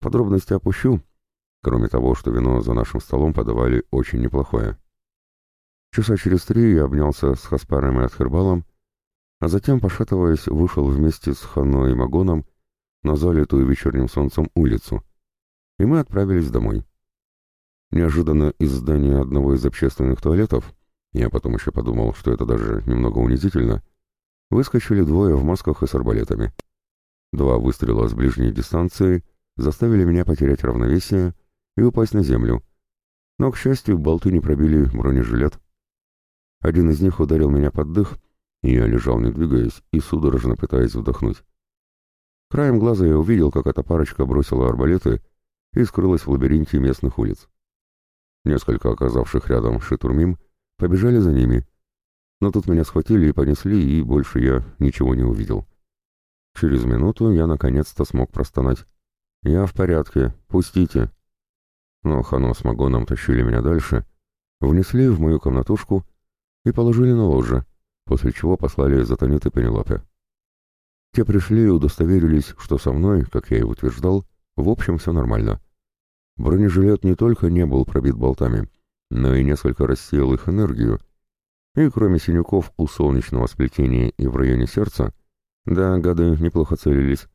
Подробности опущу, кроме того, что вино за нашим столом подавали очень неплохое. Часа через три я обнялся с Хаспаром и Атхербалом, а затем, пошатываясь, вышел вместе с Хано и Магоном на залитую вечерним солнцем улицу, и мы отправились домой. Неожиданно из здания одного из общественных туалетов, я потом еще подумал, что это даже немного унизительно, выскочили двое в масках и с арбалетами. Два выстрела с ближней дистанции заставили меня потерять равновесие и упасть на землю, но, к счастью, болты не пробили бронежилет. Один из них ударил меня под дых, и я лежал не двигаясь и судорожно пытаясь вдохнуть. Краем глаза я увидел, как эта парочка бросила арбалеты и скрылась в лабиринте местных улиц. Несколько оказавших рядом шитурмим побежали за ними, но тут меня схватили и понесли, и больше я ничего не увидел. Через минуту я наконец-то смог простонать. «Я в порядке, пустите!» Но Хано с Магоном тащили меня дальше, внесли в мою комнатушку и положили на ложе, после чего послали за Танит и Пенелопе. Те пришли и удостоверились, что со мной, как я и утверждал, в общем все нормально. Бронежилет не только не был пробит болтами, но и несколько рассеял их энергию, и кроме синяков у солнечного сплетения и в районе сердца, да, гады неплохо целились,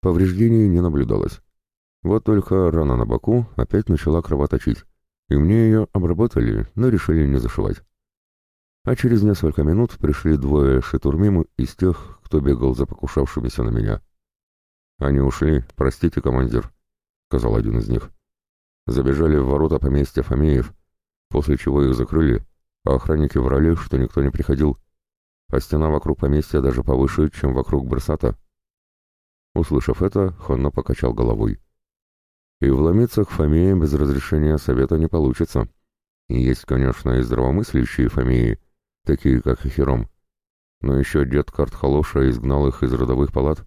повреждений не наблюдалось. Вот только рана на боку опять начала кровоточить, и мне ее обработали, но решили не зашивать. А через несколько минут пришли двое шитурмиму из тех, кто бегал за покушавшимися на меня. «Они ушли, простите, командир», — сказал один из них. Забежали в ворота поместья Фомеев, после чего их закрыли, а охранники врали, что никто не приходил, а стена вокруг поместья даже повыше, чем вокруг Брсата. Услышав это, Хонно покачал головой. И вломиться к Фомеям без разрешения совета не получится. Есть, конечно, и здравомыслящие Фомеи, такие как Хером. Но еще дед Картхалоша изгнал их из родовых палат,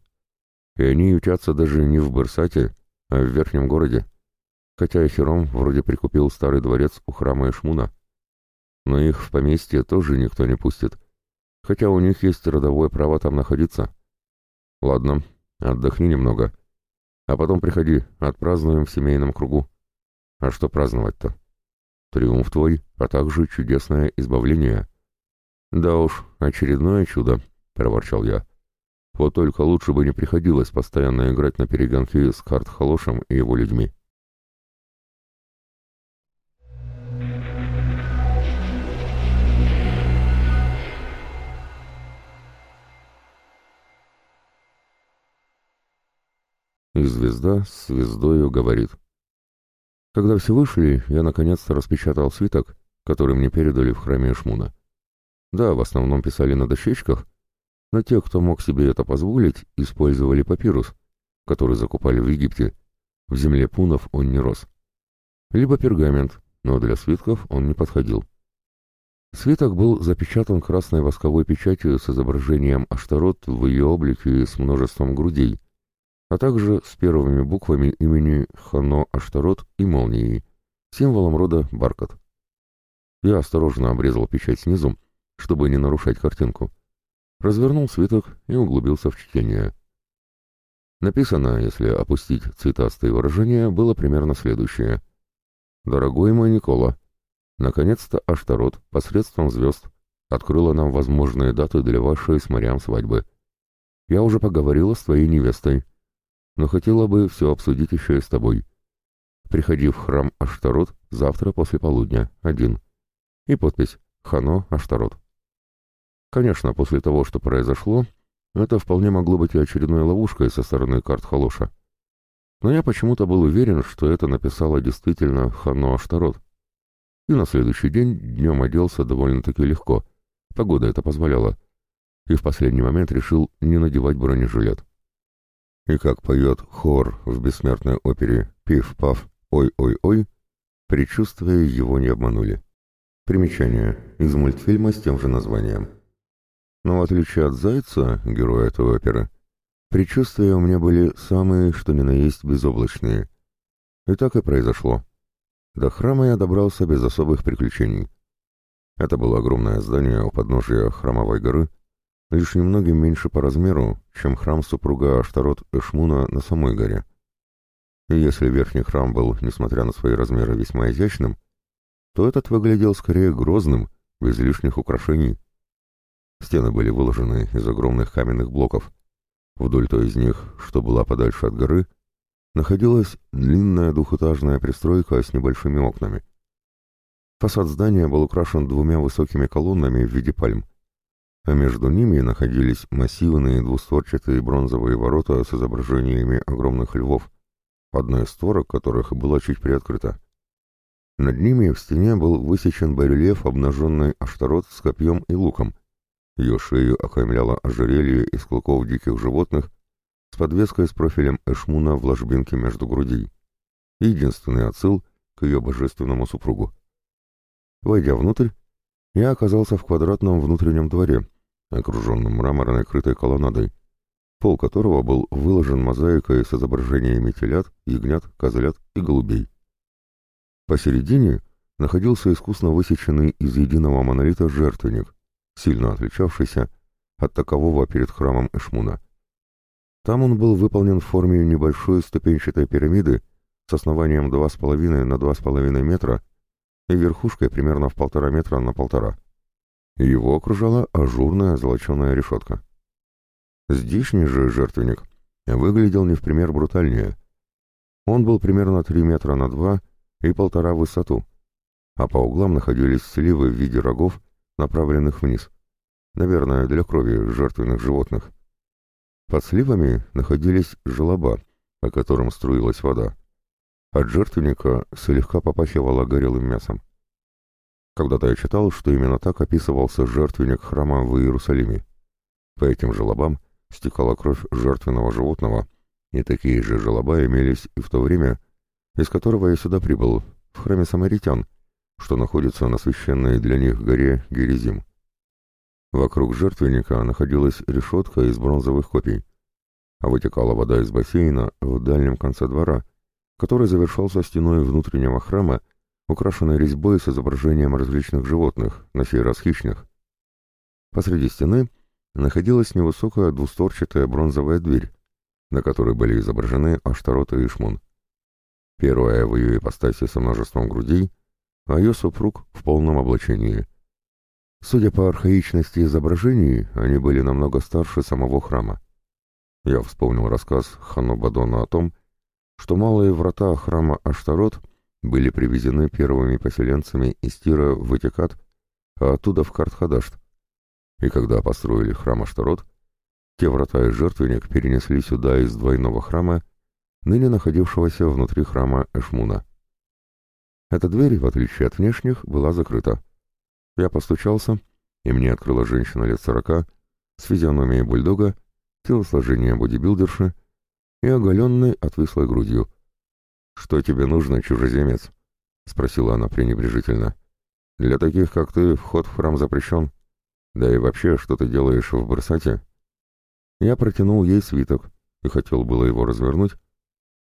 и они ютятся даже не в Берсате, а в верхнем городе, хотя Хером вроде прикупил старый дворец у храма Эшмуна. Но их в поместье тоже никто не пустит, хотя у них есть родовое право там находиться. Ладно, отдохни немного, а потом приходи, отпразднуем в семейном кругу. А что праздновать-то? Триумф твой, а также чудесное избавление. «Да уж, очередное чудо», — проворчал я. «Вот только лучше бы не приходилось постоянно играть на перегонки с Карт-Халошем и его людьми». Звезда с звездою говорит. Когда все вышли, я наконец-то распечатал свиток, который мне передали в храме Шмуна. Да, в основном писали на дощечках, но те, кто мог себе это позволить, использовали папирус, который закупали в Египте. В земле пунов он не рос. Либо пергамент, но для свитков он не подходил. Свиток был запечатан красной восковой печатью с изображением Аштарот в ее облике с множеством грудей, а также с первыми буквами имени Хано Аштарот и молнией, символом рода Баркат. Я осторожно обрезал печать снизу, чтобы не нарушать картинку. Развернул свиток и углубился в чтение. Написано, если опустить цветастые выражения, было примерно следующее. «Дорогой мой Никола, наконец-то Аштарот посредством звезд открыла нам возможные даты для вашей с морям свадьбы. Я уже поговорила с твоей невестой, но хотела бы все обсудить еще и с тобой. Приходи в храм Аштарот завтра после полудня, один. И подпись «Хано Аштарот». Конечно, после того, что произошло, это вполне могло быть и очередной ловушкой со стороны карт Халоша. Но я почему-то был уверен, что это написала действительно Ханно Аштарот. И на следующий день днем оделся довольно-таки легко. Погода это позволяла. И в последний момент решил не надевать бронежилет. И как поет хор в бессмертной опере «Пиф-паф, ой-ой-ой», предчувствия его не обманули. Примечание. Из мультфильма с тем же названием. Но в отличие от Зайца, героя этой оперы, предчувствия у меня были самые, что ни на есть, безоблачные. И так и произошло. До храма я добрался без особых приключений. Это было огромное здание у подножия храмовой горы, лишь немногим меньше по размеру, чем храм супруга Аштарот Эшмуна на самой горе. И если верхний храм был, несмотря на свои размеры, весьма изящным, то этот выглядел скорее грозным, без лишних украшений. Стены были выложены из огромных каменных блоков. Вдоль той из них, что была подальше от горы, находилась длинная двухэтажная пристройка с небольшими окнами. Фасад здания был украшен двумя высокими колоннами в виде пальм, а между ними находились массивные двустворчатые бронзовые ворота с изображениями огромных львов, одна из створок которых была чуть приоткрыта. Над ними в стене был высечен барельеф обнаженный аштарот с копьем и луком, ее шею окаймляло ожерелье из клыков диких животных с подвеской с профилем Эшмуна в ложбинке между грудей. Единственный отсыл к ее божественному супругу. Войдя внутрь, я оказался в квадратном внутреннем дворе, окруженном мраморной крытой колоннадой, пол которого был выложен мозаикой с изображениями телят, ягнят, козлят и голубей. Посередине находился искусно высеченный из единого монолита жертвенник, сильно отличавшийся от такового перед храмом Эшмуна. Там он был выполнен в форме небольшой ступенчатой пирамиды с основанием 2,5 на 2,5 метра и верхушкой примерно в полтора метра на полтора. Его окружала ажурная золоченая решетка. Здешний же жертвенник выглядел не в пример брутальнее. Он был примерно 3 метра на 2 и полтора в высоту, а по углам находились сливы в виде рогов, направленных вниз. Наверное, для крови жертвенных животных. Под сливами находились желоба, по которым струилась вода. От жертвенника слегка попахивало горелым мясом. Когда-то я читал, что именно так описывался жертвенник храма в Иерусалиме. По этим желобам стекала кровь жертвенного животного, и такие же желоба имелись и в то время, из которого я сюда прибыл, в храме самаритян, что находится на священной для них горе Герезим. Вокруг жертвенника находилась решетка из бронзовых копий, а вытекала вода из бассейна в дальнем конце двора, который завершался стеной внутреннего храма, украшенной резьбой с изображением различных животных, на сей раз хищных. Посреди стены находилась невысокая двусторчатая бронзовая дверь, на которой были изображены Аштарот и Ишмун. Первая в ее ипостаси со множеством грудей, а ее супруг в полном облачении. Судя по архаичности изображений, они были намного старше самого храма. Я вспомнил рассказ Хану Бадона о том, что малые врата храма Аштарот были привезены первыми поселенцами из Тира в Этикат, а оттуда в Картхадашт. И когда построили храм Аштарот, те врата и жертвенник перенесли сюда из двойного храма, ныне находившегося внутри храма Эшмуна. Эта дверь, в отличие от внешних, была закрыта. Я постучался, и мне открыла женщина лет сорока, с физиономией бульдога, телосложением бодибилдерши и оголенной отвислой грудью. «Что тебе нужно, чужеземец?» — спросила она пренебрежительно. «Для таких, как ты, вход в храм запрещен. Да и вообще, что ты делаешь в Барсате?» Я протянул ей свиток и хотел было его развернуть,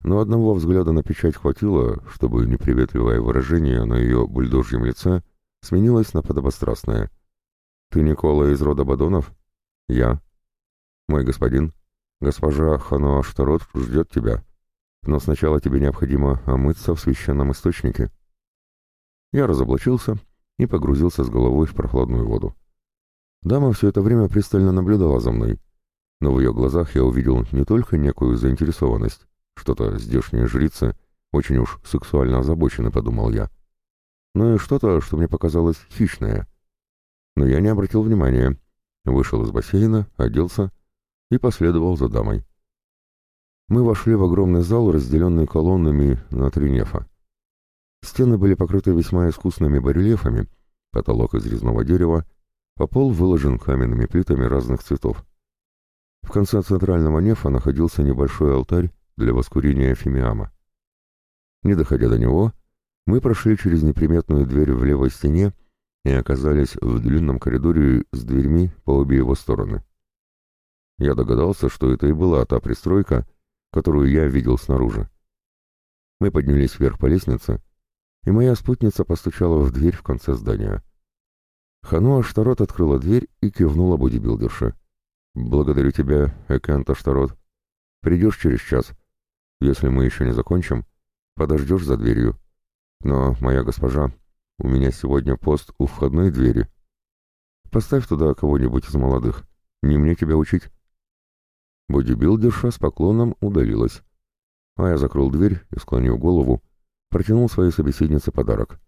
но одного взгляда на печать хватило, чтобы неприветливое выражение на ее бульдожьем лице сменилось на подобострастное. «Ты Никола из рода Бадонов?» «Я». «Мой господин, госпожа Хануа Штарот ждет тебя, но сначала тебе необходимо омыться в священном источнике». Я разоблачился и погрузился с головой в прохладную воду. Дама все это время пристально наблюдала за мной, но в ее глазах я увидел не только некую заинтересованность, что-то здешние жрицы очень уж сексуально озабочены, подумал я. Ну и что-то, что мне показалось хищное. Но я не обратил внимания. Вышел из бассейна, оделся и последовал за дамой. Мы вошли в огромный зал, разделенный колоннами на три нефа. Стены были покрыты весьма искусными барельефами, потолок из резного дерева, а пол выложен каменными плитами разных цветов. В конце центрального нефа находился небольшой алтарь для воскурения фимиама. Не доходя до него, мы прошли через неприметную дверь в левой стене и оказались в длинном коридоре с дверьми по обе его стороны. Я догадался, что это и была та пристройка, которую я видел снаружи. Мы поднялись вверх по лестнице, и моя спутница постучала в дверь в конце здания. Хану Аштарот открыла дверь и кивнула бодибилдерше. «Благодарю тебя, Экент Аштарот. Придешь через час. Если мы еще не закончим, подождешь за дверью. Но, моя госпожа, у меня сегодня пост у входной двери. Поставь туда кого-нибудь из молодых. Не мне тебя учить. Бодибилдерша с поклоном удалилась. А я закрыл дверь и, склонив голову, протянул своей собеседнице подарок.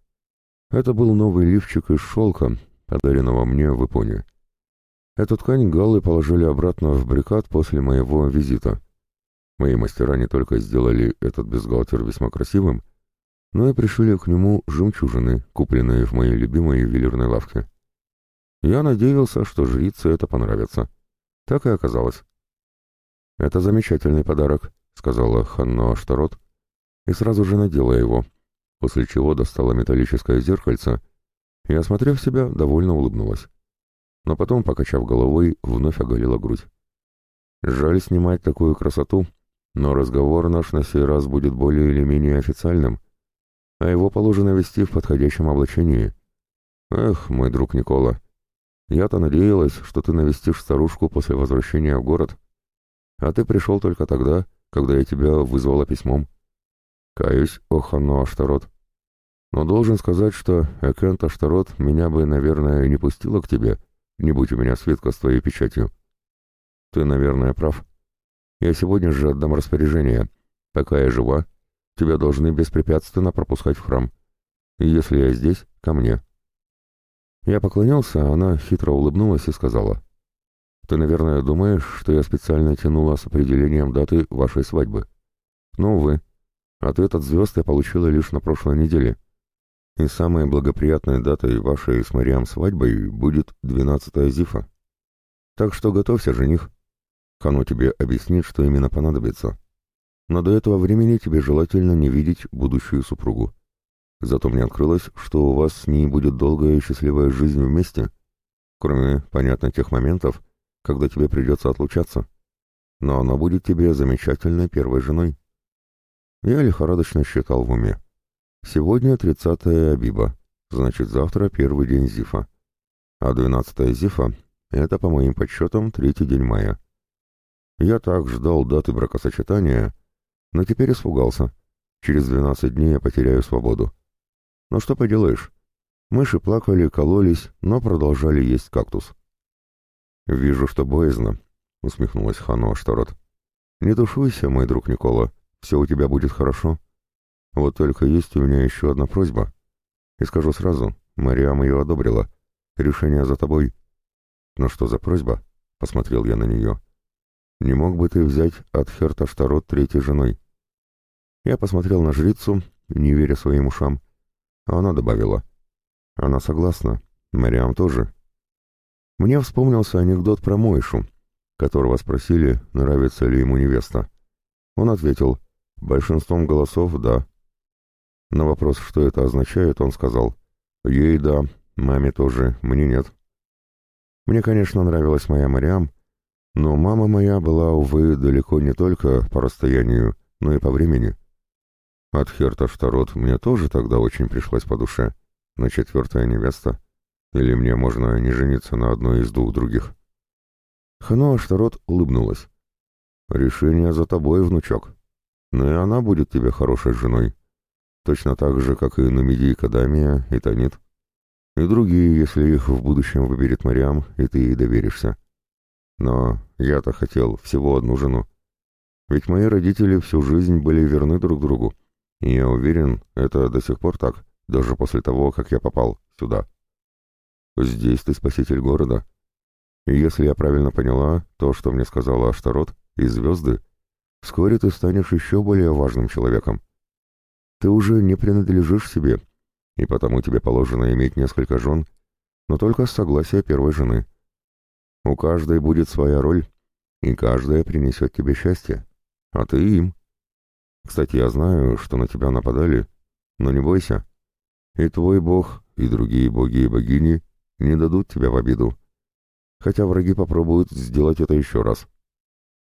Это был новый лифчик из шелка, подаренного мне в Японии. Эту ткань галлы положили обратно в брикат после моего визита. Мои мастера не только сделали этот бюстгальтер весьма красивым, но и пришили к нему жемчужины, купленные в моей любимой ювелирной лавке. Я надеялся, что жрице это понравится. Так и оказалось. «Это замечательный подарок», — сказала Ханна Аштарот, и сразу же надела его, после чего достала металлическое зеркальце и, осмотрев себя, довольно улыбнулась. Но потом, покачав головой, вновь оголила грудь. «Жаль снимать такую красоту», но разговор наш на сей раз будет более или менее официальным, а его положено вести в подходящем облачении. Эх, мой друг Никола, я-то надеялась, что ты навестишь старушку после возвращения в город, а ты пришел только тогда, когда я тебя вызвала письмом. Каюсь, охано Аштарот. Но должен сказать, что Экент Аштарот меня бы, наверное, не пустила к тебе, не будь у меня свитка с твоей печатью. Ты, наверное, прав. Я сегодня же отдам распоряжение. Пока я жива, тебя должны беспрепятственно пропускать в храм. И если я здесь, ко мне». Я поклонился, а она хитро улыбнулась и сказала, «Ты, наверное, думаешь, что я специально тянула с определением даты вашей свадьбы?» «Ну, увы. Ответ от звезд я получила лишь на прошлой неделе. И самой благоприятной датой вашей с Мариам свадьбой будет 12 Зифа. Так что готовься, жених. Хану тебе объяснит, что именно понадобится. Но до этого времени тебе желательно не видеть будущую супругу. Зато мне открылось, что у вас с ней будет долгая и счастливая жизнь вместе, кроме, понятно, тех моментов, когда тебе придется отлучаться. Но она будет тебе замечательной первой женой. Я лихорадочно считал в уме. Сегодня 30 Абиба, значит завтра первый день Зифа. А 12 Зифа — это, по моим подсчетам, третий день мая. Я так ждал даты бракосочетания, но теперь испугался. Через 12 дней я потеряю свободу. Но что поделаешь? Мыши плакали, кололись, но продолжали есть кактус. «Вижу, что боязно», — усмехнулась Хану Аштарот. «Не тушуйся, мой друг Никола, все у тебя будет хорошо. Вот только есть у меня еще одна просьба. И скажу сразу, Мариам ее одобрила. Решение за тобой». «Но что за просьба?» — посмотрел я на нее. «Не мог бы ты взять от Херташтарот третьей женой?» Я посмотрел на жрицу, не веря своим ушам, она добавила. Она согласна. Мариам тоже. Мне вспомнился анекдот про Мойшу, которого спросили, нравится ли ему невеста. Он ответил, большинством голосов «да». На вопрос, что это означает, он сказал, «Ей да, маме тоже, мне нет». Мне, конечно, нравилась моя Мариам, но мама моя была, увы, далеко не только по расстоянию, но и по времени. От Херта Штарот мне тоже тогда очень пришлось по душе. На четвертая невеста. Или мне можно не жениться на одной из двух других? Хано Штарот улыбнулась. «Решение за тобой, внучок. Но и она будет тебе хорошей женой. Точно так же, как и Нумиди, Кадамия и Танит. И другие, если их в будущем выберет Мариам, и ты ей доверишься. Но я-то хотел всего одну жену. Ведь мои родители всю жизнь были верны друг другу. И я уверен, это до сих пор так, даже после того, как я попал сюда. Здесь ты спаситель города. И если я правильно поняла то, что мне сказала Аштарот и звезды, вскоре ты станешь еще более важным человеком. Ты уже не принадлежишь себе, и потому тебе положено иметь несколько жен, но только с согласия первой жены. У каждой будет своя роль, и каждая принесет тебе счастье, а ты им. Кстати, я знаю, что на тебя нападали, но не бойся. И твой бог, и другие боги и богини не дадут тебя в обиду. Хотя враги попробуют сделать это еще раз.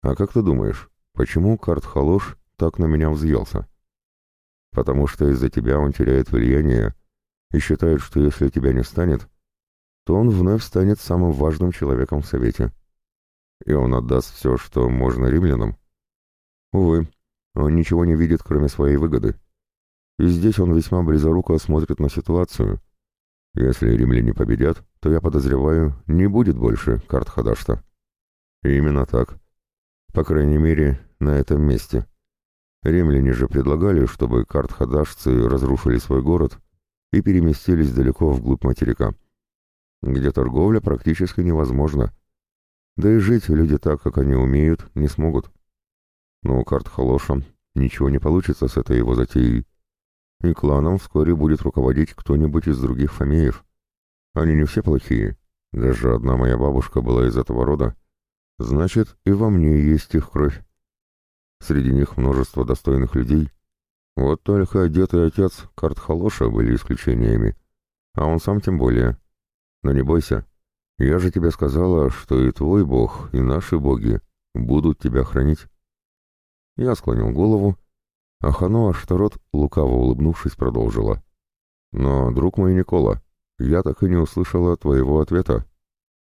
А как ты думаешь, почему Карт Халош так на меня взъелся? Потому что из-за тебя он теряет влияние и считает, что если тебя не станет, то он вновь станет самым важным человеком в Совете. И он отдаст все, что можно римлянам. Увы, он ничего не видит, кроме своей выгоды. И здесь он весьма близоруко смотрит на ситуацию. Если римляне победят, то, я подозреваю, не будет больше карт Хадашта. Именно так. По крайней мере, на этом месте. Римляне же предлагали, чтобы карт Хадашцы разрушили свой город и переместились далеко вглубь материка, где торговля практически невозможна. Да и жить люди так, как они умеют, не смогут. Но у карт Халоша ничего не получится с этой его затеей. И кланом вскоре будет руководить кто-нибудь из других фамеев. Они не все плохие. Даже одна моя бабушка была из этого рода. Значит, и во мне есть их кровь. Среди них множество достойных людей. Вот только дед и отец карт Халоша были исключениями. А он сам тем более. Но не бойся. Я же тебе сказала, что и твой бог, и наши боги будут тебя хранить. Я склонил голову, а Хано Аштарот, лукаво улыбнувшись, продолжила. «Но, друг мой Никола, я так и не услышала твоего ответа».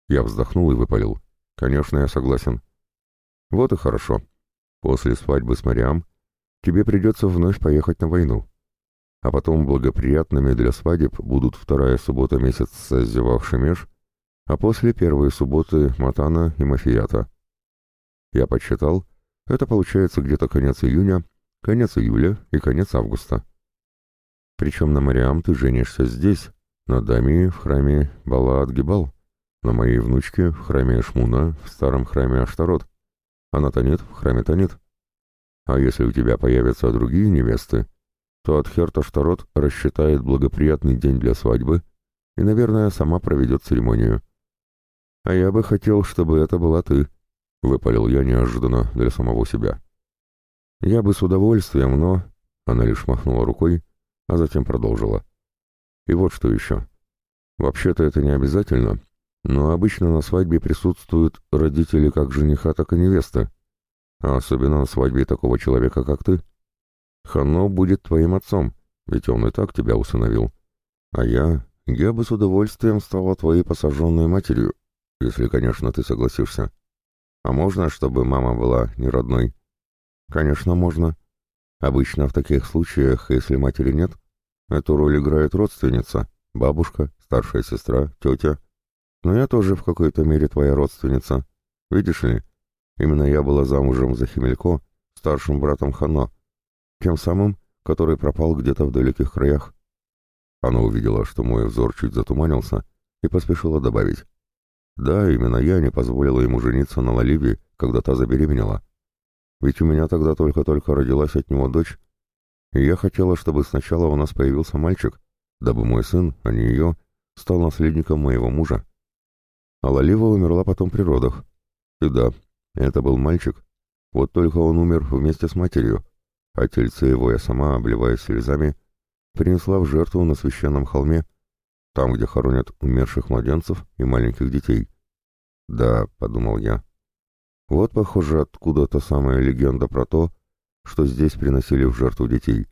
Я вздохнул и выпалил. «Конечно, я согласен». «Вот и хорошо. После свадьбы с Мариам тебе придется вновь поехать на войну. А потом благоприятными для свадеб будут вторая суббота месяца Зевах Шемеш, а после первые субботы Матана и Мафията. Я подсчитал, это получается где-то конец июня, конец июля и конец августа. Причем на Мариам ты женишься здесь, на Дамии в храме Бала-Адгибал, на моей внучке в храме Шмуна, в старом храме Аштарот, а на Танит в храме Танит. А если у тебя появятся другие невесты, то Адхерт Аштарот рассчитает благоприятный день для свадьбы и, наверное, сама проведет церемонию. А я бы хотел, чтобы это была ты, — выпалил я неожиданно для самого себя. Я бы с удовольствием, но... Она лишь махнула рукой, а затем продолжила. И вот что еще. Вообще-то это не обязательно, но обычно на свадьбе присутствуют родители как жениха, так и невесты, а особенно на свадьбе такого человека, как ты. Хано будет твоим отцом, ведь он и так тебя усыновил. А я, я бы с удовольствием стала твоей посаженной матерью, если, конечно, ты согласишься. А можно, чтобы мама была не родной? Конечно, можно. Обычно в таких случаях, если матери нет, эту роль играет родственница, бабушка, старшая сестра, тетя. Но я тоже в какой-то мере твоя родственница. Видишь ли, именно я была замужем за Химелько, старшим братом Хано, тем самым, который пропал где-то в далеких краях. Она увидела, что мой взор чуть затуманился, и поспешила добавить. Да, именно я не позволила ему жениться на Лаливе, когда та забеременела. Ведь у меня тогда только-только родилась от него дочь, и я хотела, чтобы сначала у нас появился мальчик, дабы мой сын, а не ее, стал наследником моего мужа. А Лалива умерла потом при родах. И да, это был мальчик, вот только он умер вместе с матерью, а тельце его я сама, обливаясь слезами, принесла в жертву на священном холме, там, где хоронят умерших младенцев и маленьких детей. Да, подумал я. Вот, похоже, откуда та самая легенда про то, что здесь приносили в жертву детей.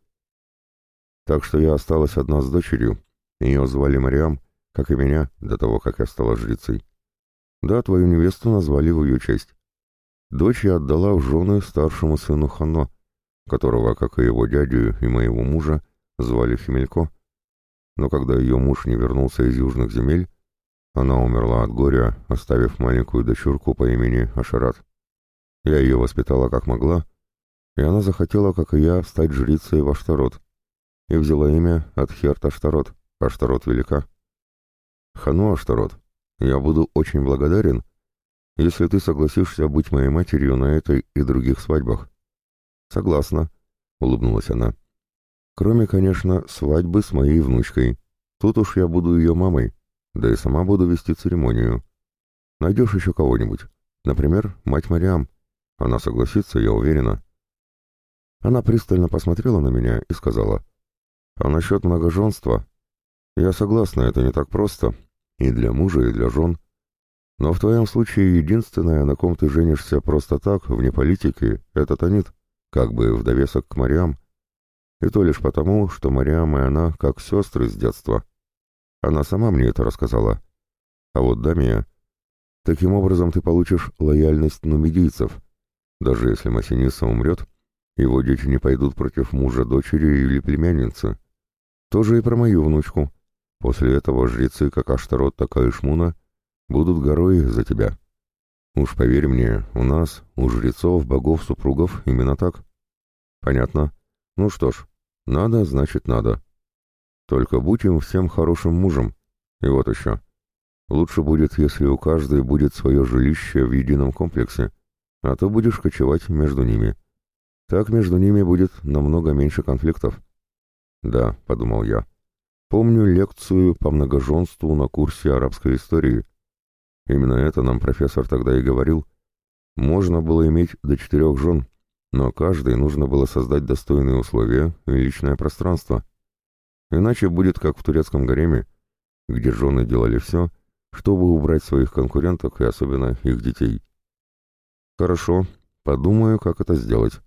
Так что я осталась одна с дочерью, ее звали Мариам, как и меня, до того, как я стала жрицей. Да, твою невесту назвали в ее честь. Дочь я отдала в жены старшему сыну Хано, которого, как и его дядю и моего мужа, звали Химелько. Но когда ее муж не вернулся из южных земель, она умерла от горя, оставив маленькую дочурку по имени Ашарат. Я ее воспитала как могла, и она захотела, как и я, стать жрицей в Аштарот, и взяла имя от Херт Аштарот, Аштарот велика. Хану Аштарот, я буду очень благодарен, если ты согласишься быть моей матерью на этой и других свадьбах. Согласна, улыбнулась она. Кроме, конечно, свадьбы с моей внучкой. Тут уж я буду ее мамой, да и сама буду вести церемонию. Найдешь еще кого-нибудь? Например, мать Мариам. Она согласится, я уверена. Она пристально посмотрела на меня и сказала, «А насчет многоженства? Я согласна, это не так просто, и для мужа, и для жен. Но в твоем случае единственное, на ком ты женишься просто так, вне политики, это Танит, как бы в довесок к Мариам. И то лишь потому, что Мариам и она как сестры с детства. Она сама мне это рассказала. А вот Дамия... Таким образом ты получишь лояльность нумидийцев. Даже если Масиниса умрет, его дети не пойдут против мужа, дочери или племянницы. Тоже и про мою внучку. После этого жрецы, как Аштарот, так и Шмуна, будут горой за тебя. Уж поверь мне, у нас, у жрецов, богов, супругов, именно так. Понятно? Ну что ж, надо, значит надо. Только будь им всем хорошим мужем. И вот еще. Лучше будет, если у каждой будет свое жилище в едином комплексе, а то будешь кочевать между ними. Так между ними будет намного меньше конфликтов. Да, подумал я. Помню лекцию по многоженству на курсе арабской истории. Именно это нам профессор тогда и говорил. Можно было иметь до четырех жен, но каждой нужно было создать достойные условия и личное пространство. Иначе будет как в турецком гареме, где жены делали все, чтобы убрать своих конкуренток и особенно их детей. Хорошо, подумаю, как это сделать.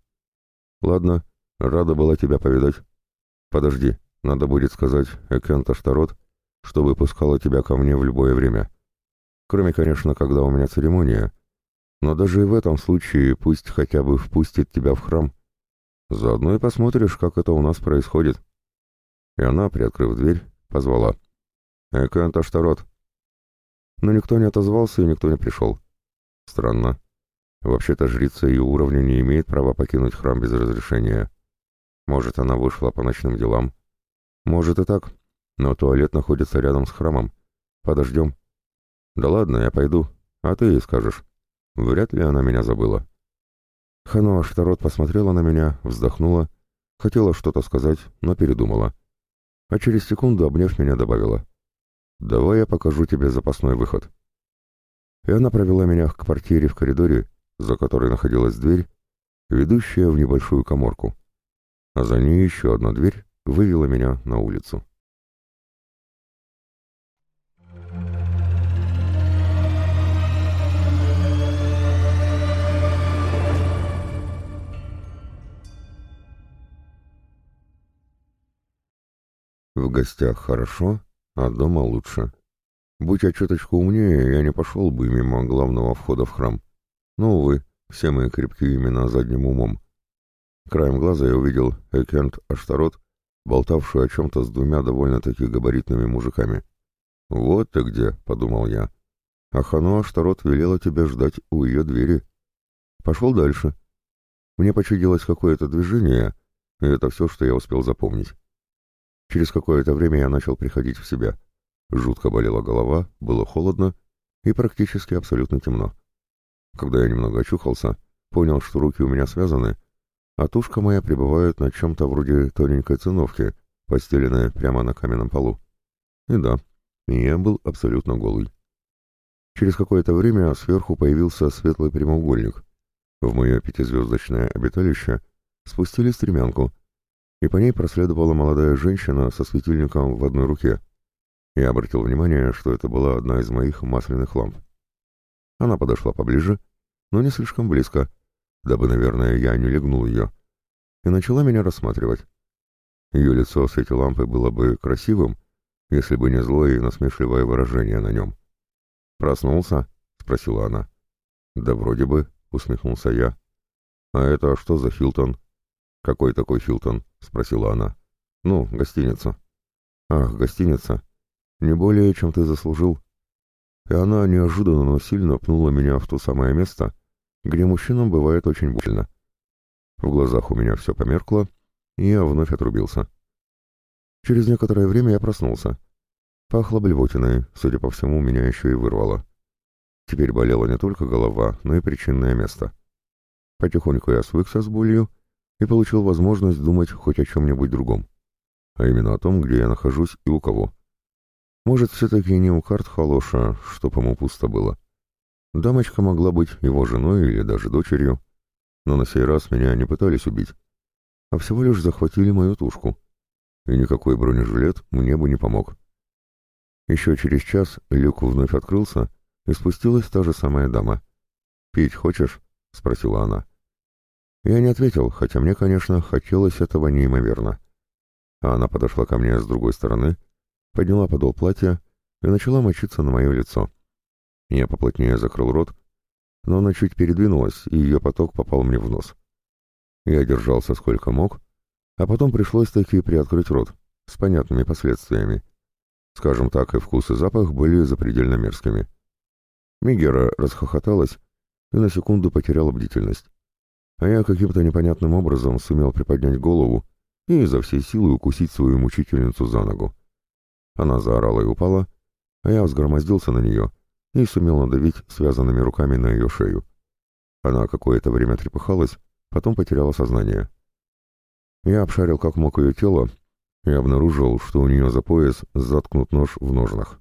Ладно, рада была тебя повидать. Подожди, надо будет сказать Экента Штарот, что выпускала тебя ко мне в любое время. Кроме, конечно, когда у меня церемония. Но даже и в этом случае пусть хотя бы впустит тебя в храм. Заодно и посмотришь, как это у нас происходит. И она, приоткрыв дверь, позвала. «Экент Аштарот». Но никто не отозвался и никто не пришел. Странно. Вообще-то жрица ее уровня не имеет права покинуть храм без разрешения. Может, она вышла по ночным делам. Может и так, но туалет находится рядом с храмом. Подождем. Да ладно, я пойду, а ты ей скажешь. Вряд ли она меня забыла. Хануа Штарот посмотрела на меня, вздохнула, хотела что-то сказать, но передумала. А через секунду, обняв меня, добавила. «Давай я покажу тебе запасной выход». И она провела меня к квартире в коридоре, за которой находилась дверь, ведущая в небольшую коморку. А за ней еще одна дверь вывела меня на улицу. В гостях хорошо, а дома лучше. Будь я чуточку умнее, я не пошел бы мимо главного входа в храм. Но, увы, все мои крепкие имена задним умом. Краем глаза я увидел Экент Аштарот, болтавшую о чем-то с двумя довольно-таки габаритными мужиками. «Вот ты где», — подумал я. «А Хану Аштарот велела тебя ждать у ее двери». Пошел дальше. Мне почудилось какое-то движение, и это все, что я успел запомнить. Через какое-то время я начал приходить в себя. Жутко болела голова, было холодно и практически абсолютно темно. Когда я немного очухался, понял, что руки у меня связаны, а тушка моя пребывает на чем-то вроде тоненькой циновки, постеленной прямо на каменном полу. И да, я был абсолютно голый. Через какое-то время сверху появился светлый прямоугольник. В мое пятизвездочное обиталище спустили стремянку — и по ней проследовала молодая женщина со светильником в одной руке. Я обратил внимание, что это была одна из моих масляных ламп. Она подошла поближе, но не слишком близко, дабы, наверное, я не легнул ее, и начала меня рассматривать. Ее лицо в свете лампы было бы красивым, если бы не злое и насмешливое выражение на нем. «Проснулся?» — спросила она. «Да вроде бы», — усмехнулся я. «А это что за Хилтон?» «Какой такой Хилтон?» — спросила она. «Ну, гостиница». «Ах, гостиница. Не более, чем ты заслужил». И она неожиданно, но сильно пнула меня в то самое место, где мужчинам бывает очень больно. В глазах у меня все померкло, и я вновь отрубился. Через некоторое время я проснулся. Пахло блевотиной, судя по всему, меня еще и вырвало. Теперь болела не только голова, но и причинное место. Потихоньку я свыкся с болью, и получил возможность думать хоть о чем-нибудь другом, а именно о том, где я нахожусь и у кого. Может, все-таки не у карт Халоша, чтоб ему пусто было. Дамочка могла быть его женой или даже дочерью, но на сей раз меня не пытались убить, а всего лишь захватили мою тушку, и никакой бронежилет мне бы не помог. Еще через час люк вновь открылся, и спустилась та же самая дама. «Пить хочешь?» — спросила она. Я не ответил, хотя мне, конечно, хотелось этого неимоверно. А она подошла ко мне с другой стороны, подняла подол платья и начала мочиться на мое лицо. Я поплотнее закрыл рот, но она чуть передвинулась, и ее поток попал мне в нос. Я держался сколько мог, а потом пришлось таки приоткрыть рот, с понятными последствиями. Скажем так, и вкус, и запах были запредельно мерзкими. Мигера расхохоталась и на секунду потеряла бдительность а я каким-то непонятным образом сумел приподнять голову и изо всей силы укусить свою мучительницу за ногу. Она заорала и упала, а я взгромоздился на нее и сумел надавить связанными руками на ее шею. Она какое-то время трепыхалась, потом потеряла сознание. Я обшарил как мог ее тело и обнаружил, что у нее за пояс заткнут нож в ножнах.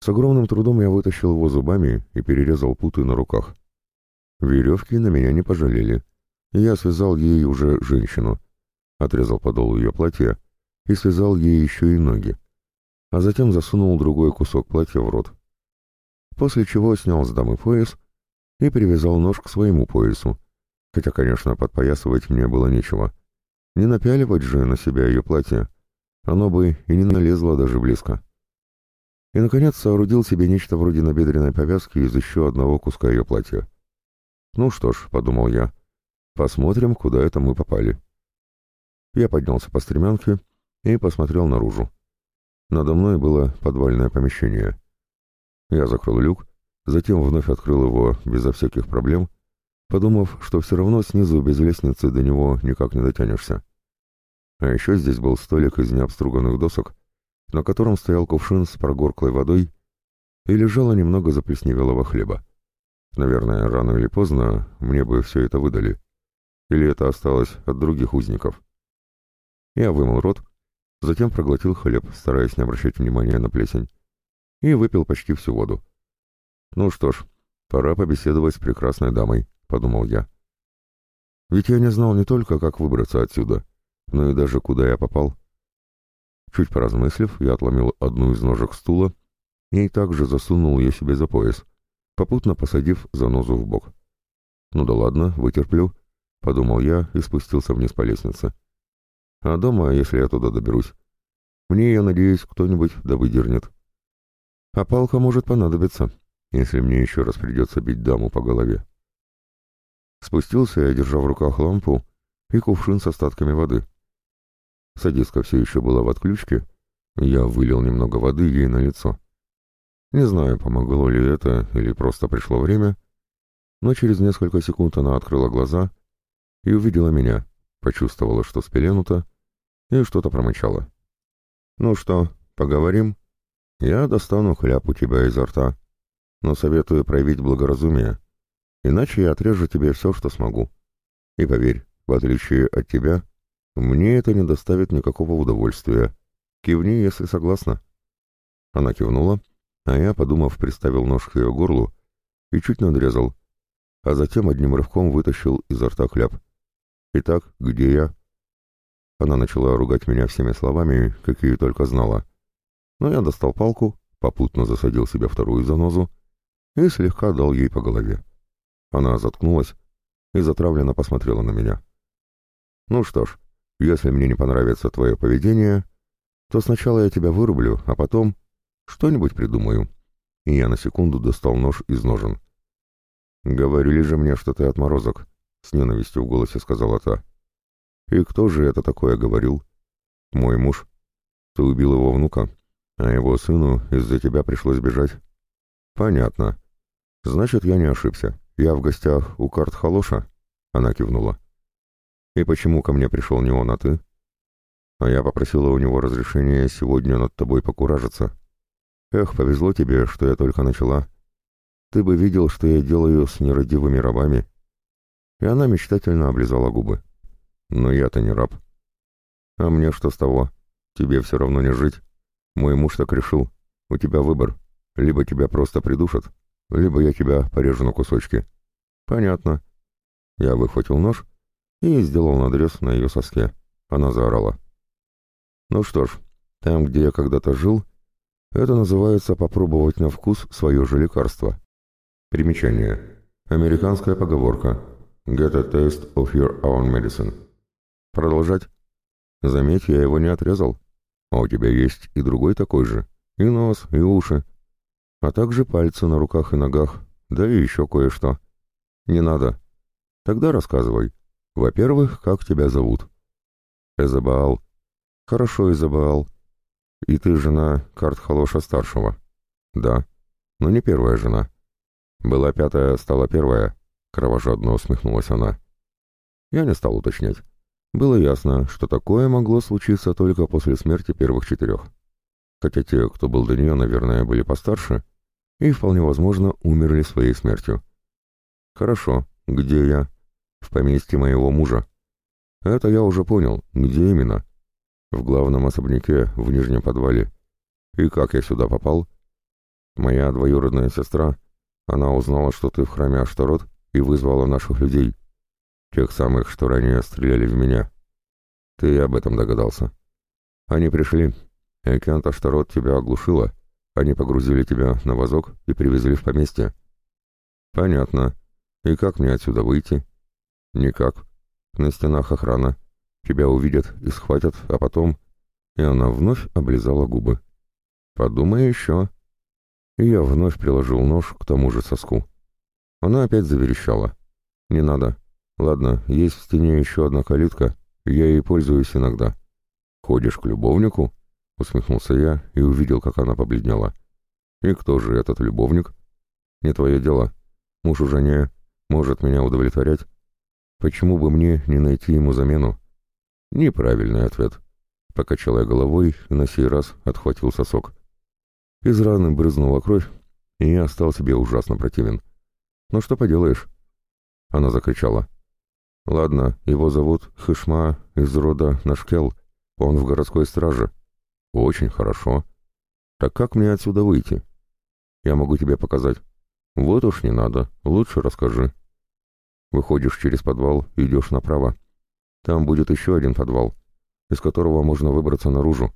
С огромным трудом я вытащил его зубами и перерезал путы на руках. Веревки на меня не пожалели. Я связал ей уже женщину, отрезал подол ее платья и связал ей еще и ноги, а затем засунул другой кусок платья в рот. После чего снял с дамы пояс и привязал нож к своему поясу, хотя, конечно, подпоясывать мне было нечего. Не напяливать же на себя ее платье, оно бы и не налезло даже близко. И, наконец, соорудил себе нечто вроде набедренной повязки из еще одного куска ее платья. «Ну что ж», — подумал я, — «посмотрим, куда это мы попали». Я поднялся по стремянке и посмотрел наружу. Надо мной было подвальное помещение. Я закрыл люк, затем вновь открыл его безо всяких проблем, подумав, что все равно снизу без лестницы до него никак не дотянешься. А еще здесь был столик из необструганных досок, на котором стоял кувшин с прогорклой водой и лежало немного заплесневелого хлеба. Наверное, рано или поздно мне бы все это выдали. Или это осталось от других узников. Я вымыл рот, затем проглотил хлеб, стараясь не обращать внимания на плесень, и выпил почти всю воду. «Ну что ж, пора побеседовать с прекрасной дамой», — подумал я. Ведь я не знал не только, как выбраться отсюда, но и даже куда я попал. Чуть поразмыслив, я отломил одну из ножек стула и также засунул ее себе за пояс, попутно посадив занозу в бок. «Ну да ладно, вытерплю», — подумал я и спустился вниз по лестнице. «А дома, если я туда доберусь, мне, я надеюсь, кто-нибудь да выдернет. А палка может понадобиться, если мне еще раз придется бить даму по голове». Спустился я, держа в руках лампу и кувшин с остатками воды. Садиска все еще была в отключке, я вылил немного воды ей на лицо. Не знаю, помогло ли это или просто пришло время, но через несколько секунд она открыла глаза и увидела меня, почувствовала, что спеленута, и что-то промычала. «Ну что, поговорим? Я достану хляб у тебя изо рта, но советую проявить благоразумие, иначе я отрежу тебе все, что смогу. И поверь, в отличие от тебя, мне это не доставит никакого удовольствия. Кивни, если согласна». Она кивнула, а я, подумав, приставил нож к ее горлу и чуть надрезал, а затем одним рывком вытащил изо рта хляб. «Итак, где я?» Она начала ругать меня всеми словами, какие только знала. Но я достал палку, попутно засадил себе вторую занозу и слегка дал ей по голове. Она заткнулась и затравленно посмотрела на меня. «Ну что ж, если мне не понравится твое поведение, то сначала я тебя вырублю, а потом что-нибудь придумаю. И я на секунду достал нож из ножен. «Говорили же мне, что ты отморозок», — с ненавистью в голосе сказала та. «И кто же это такое говорил?» «Мой муж. Ты убил его внука, а его сыну из-за тебя пришлось бежать». «Понятно. Значит, я не ошибся. Я в гостях у карт Халоша?» Она кивнула. «И почему ко мне пришел не он, а ты?» «А я попросила у него разрешения сегодня над тобой покуражиться». Эх, повезло тебе, что я только начала. Ты бы видел, что я делаю с нерадивыми рабами. И она мечтательно облизала губы. Но я-то не раб. А мне что с того? Тебе все равно не жить. Мой муж так решил. У тебя выбор. Либо тебя просто придушат, либо я тебя порежу на кусочки. Понятно. Я выхватил нож и сделал надрез на ее соске. Она заорала. Ну что ж, там, где я когда-то жил, это называется попробовать на вкус свое же лекарство. Примечание. Американская поговорка. Get a taste of your own medicine. Продолжать? Заметь, я его не отрезал. А у тебя есть и другой такой же. И нос, и уши. А также пальцы на руках и ногах. Да и еще кое-что. Не надо. Тогда рассказывай. Во-первых, как тебя зовут? Эзабаал. Хорошо, Эзабаал. «И ты жена Карт-Халоша-старшего?» «Да, но не первая жена. Была пятая, стала первая», — кровожадно усмехнулась она. Я не стал уточнять. Было ясно, что такое могло случиться только после смерти первых четырех. Хотя те, кто был до нее, наверное, были постарше, и, вполне возможно, умерли своей смертью. «Хорошо, где я?» «В поместье моего мужа». «Это я уже понял. Где именно?» В главном особняке, в нижнем подвале. И как я сюда попал? Моя двоюродная сестра, она узнала, что ты в храме Аштарот, и вызвала наших людей. Тех самых, что ранее стреляли в меня. Ты об этом догадался. Они пришли. Экент Аштарот тебя оглушила. Они погрузили тебя на вазок и привезли в поместье. Понятно. И как мне отсюда выйти? Никак. На стенах охрана. Тебя увидят и схватят, а потом...» И она вновь облизала губы. «Подумай еще». И я вновь приложил нож к тому же соску. Она опять заверещала. «Не надо. Ладно, есть в стене еще одна калитка, я ей пользуюсь иногда». «Ходишь к любовнику?» — усмехнулся я и увидел, как она побледнела. «И кто же этот любовник?» «Не твое дело. Муж уже не может меня удовлетворять. Почему бы мне не найти ему замену?» Неправильный ответ. Покачал я головой и на сей раз отхватил сосок. Из раны брызнула кровь, и я стал себе ужасно противен. «Ну что поделаешь?» Она закричала. «Ладно, его зовут Хышма из рода Нашкел. Он в городской страже». «Очень хорошо. Так как мне отсюда выйти?» «Я могу тебе показать». «Вот уж не надо. Лучше расскажи». Выходишь через подвал, идешь направо. Там будет еще один подвал, из которого можно выбраться наружу.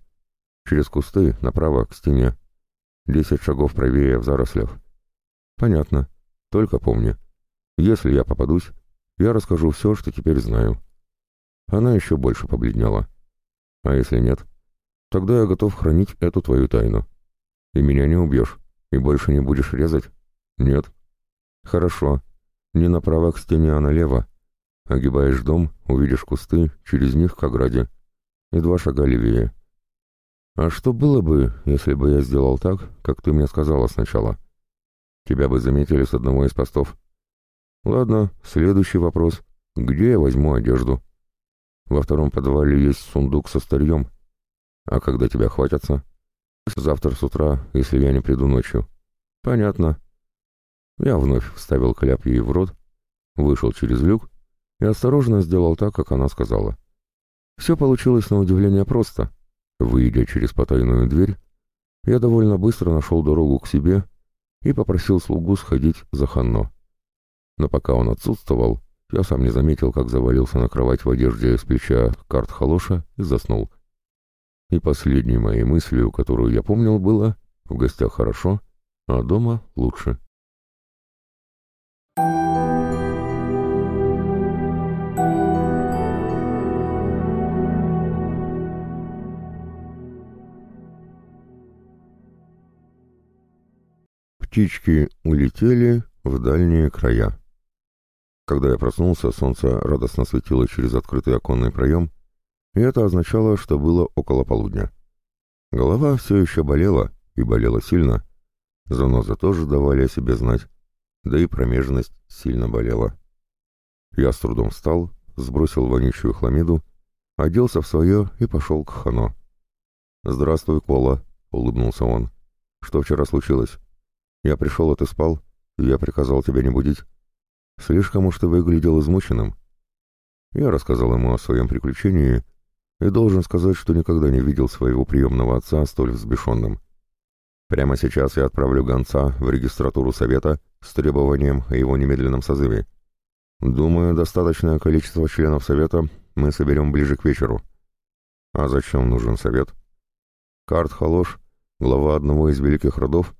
Через кусты, направо, к стене. Десять шагов правее в зарослях. Понятно. Только помни. Если я попадусь, я расскажу все, что теперь знаю. Она еще больше побледнела. А если нет, тогда я готов хранить эту твою тайну. И меня не убьешь, и больше не будешь резать? Нет. Хорошо. Не направо к стене, а налево. Огибаешь дом, увидишь кусты, через них к ограде. И два шага левее. А что было бы, если бы я сделал так, как ты мне сказала сначала? Тебя бы заметили с одного из постов. Ладно, следующий вопрос. Где я возьму одежду? Во втором подвале есть сундук со старьем. А когда тебя хватятся? Завтра с утра, если я не приду ночью. Понятно. Я вновь вставил кляп ей в рот, вышел через люк и осторожно сделал так, как она сказала. Все получилось на удивление просто. Выйдя через потайную дверь, я довольно быстро нашел дорогу к себе и попросил слугу сходить за Ханно. Но пока он отсутствовал, я сам не заметил, как завалился на кровать в одежде с плеча карт халоша и заснул. И последней моей мыслью, которую я помнил, было «в гостях хорошо, а дома лучше». Птички улетели в дальние края. Когда я проснулся, солнце радостно светило через открытый оконный проем, и это означало, что было около полудня. Голова все еще болела, и болела сильно. Занозы тоже давали о себе знать, да и промежность сильно болела. Я с трудом встал, сбросил вонючую хламиду, оделся в свое и пошел к Хано. «Здравствуй, Кола», — улыбнулся он. «Что вчера случилось? Я пришел, а ты спал, я приказал тебя не будить. Слишком уж ты выглядел измученным. Я рассказал ему о своем приключении и должен сказать, что никогда не видел своего приемного отца столь взбешенным. Прямо сейчас я отправлю гонца в регистратуру совета с требованием о его немедленном созыве. Думаю, достаточное количество членов совета мы соберем ближе к вечеру. А зачем нужен совет? Карт Халош, глава одного из великих родов,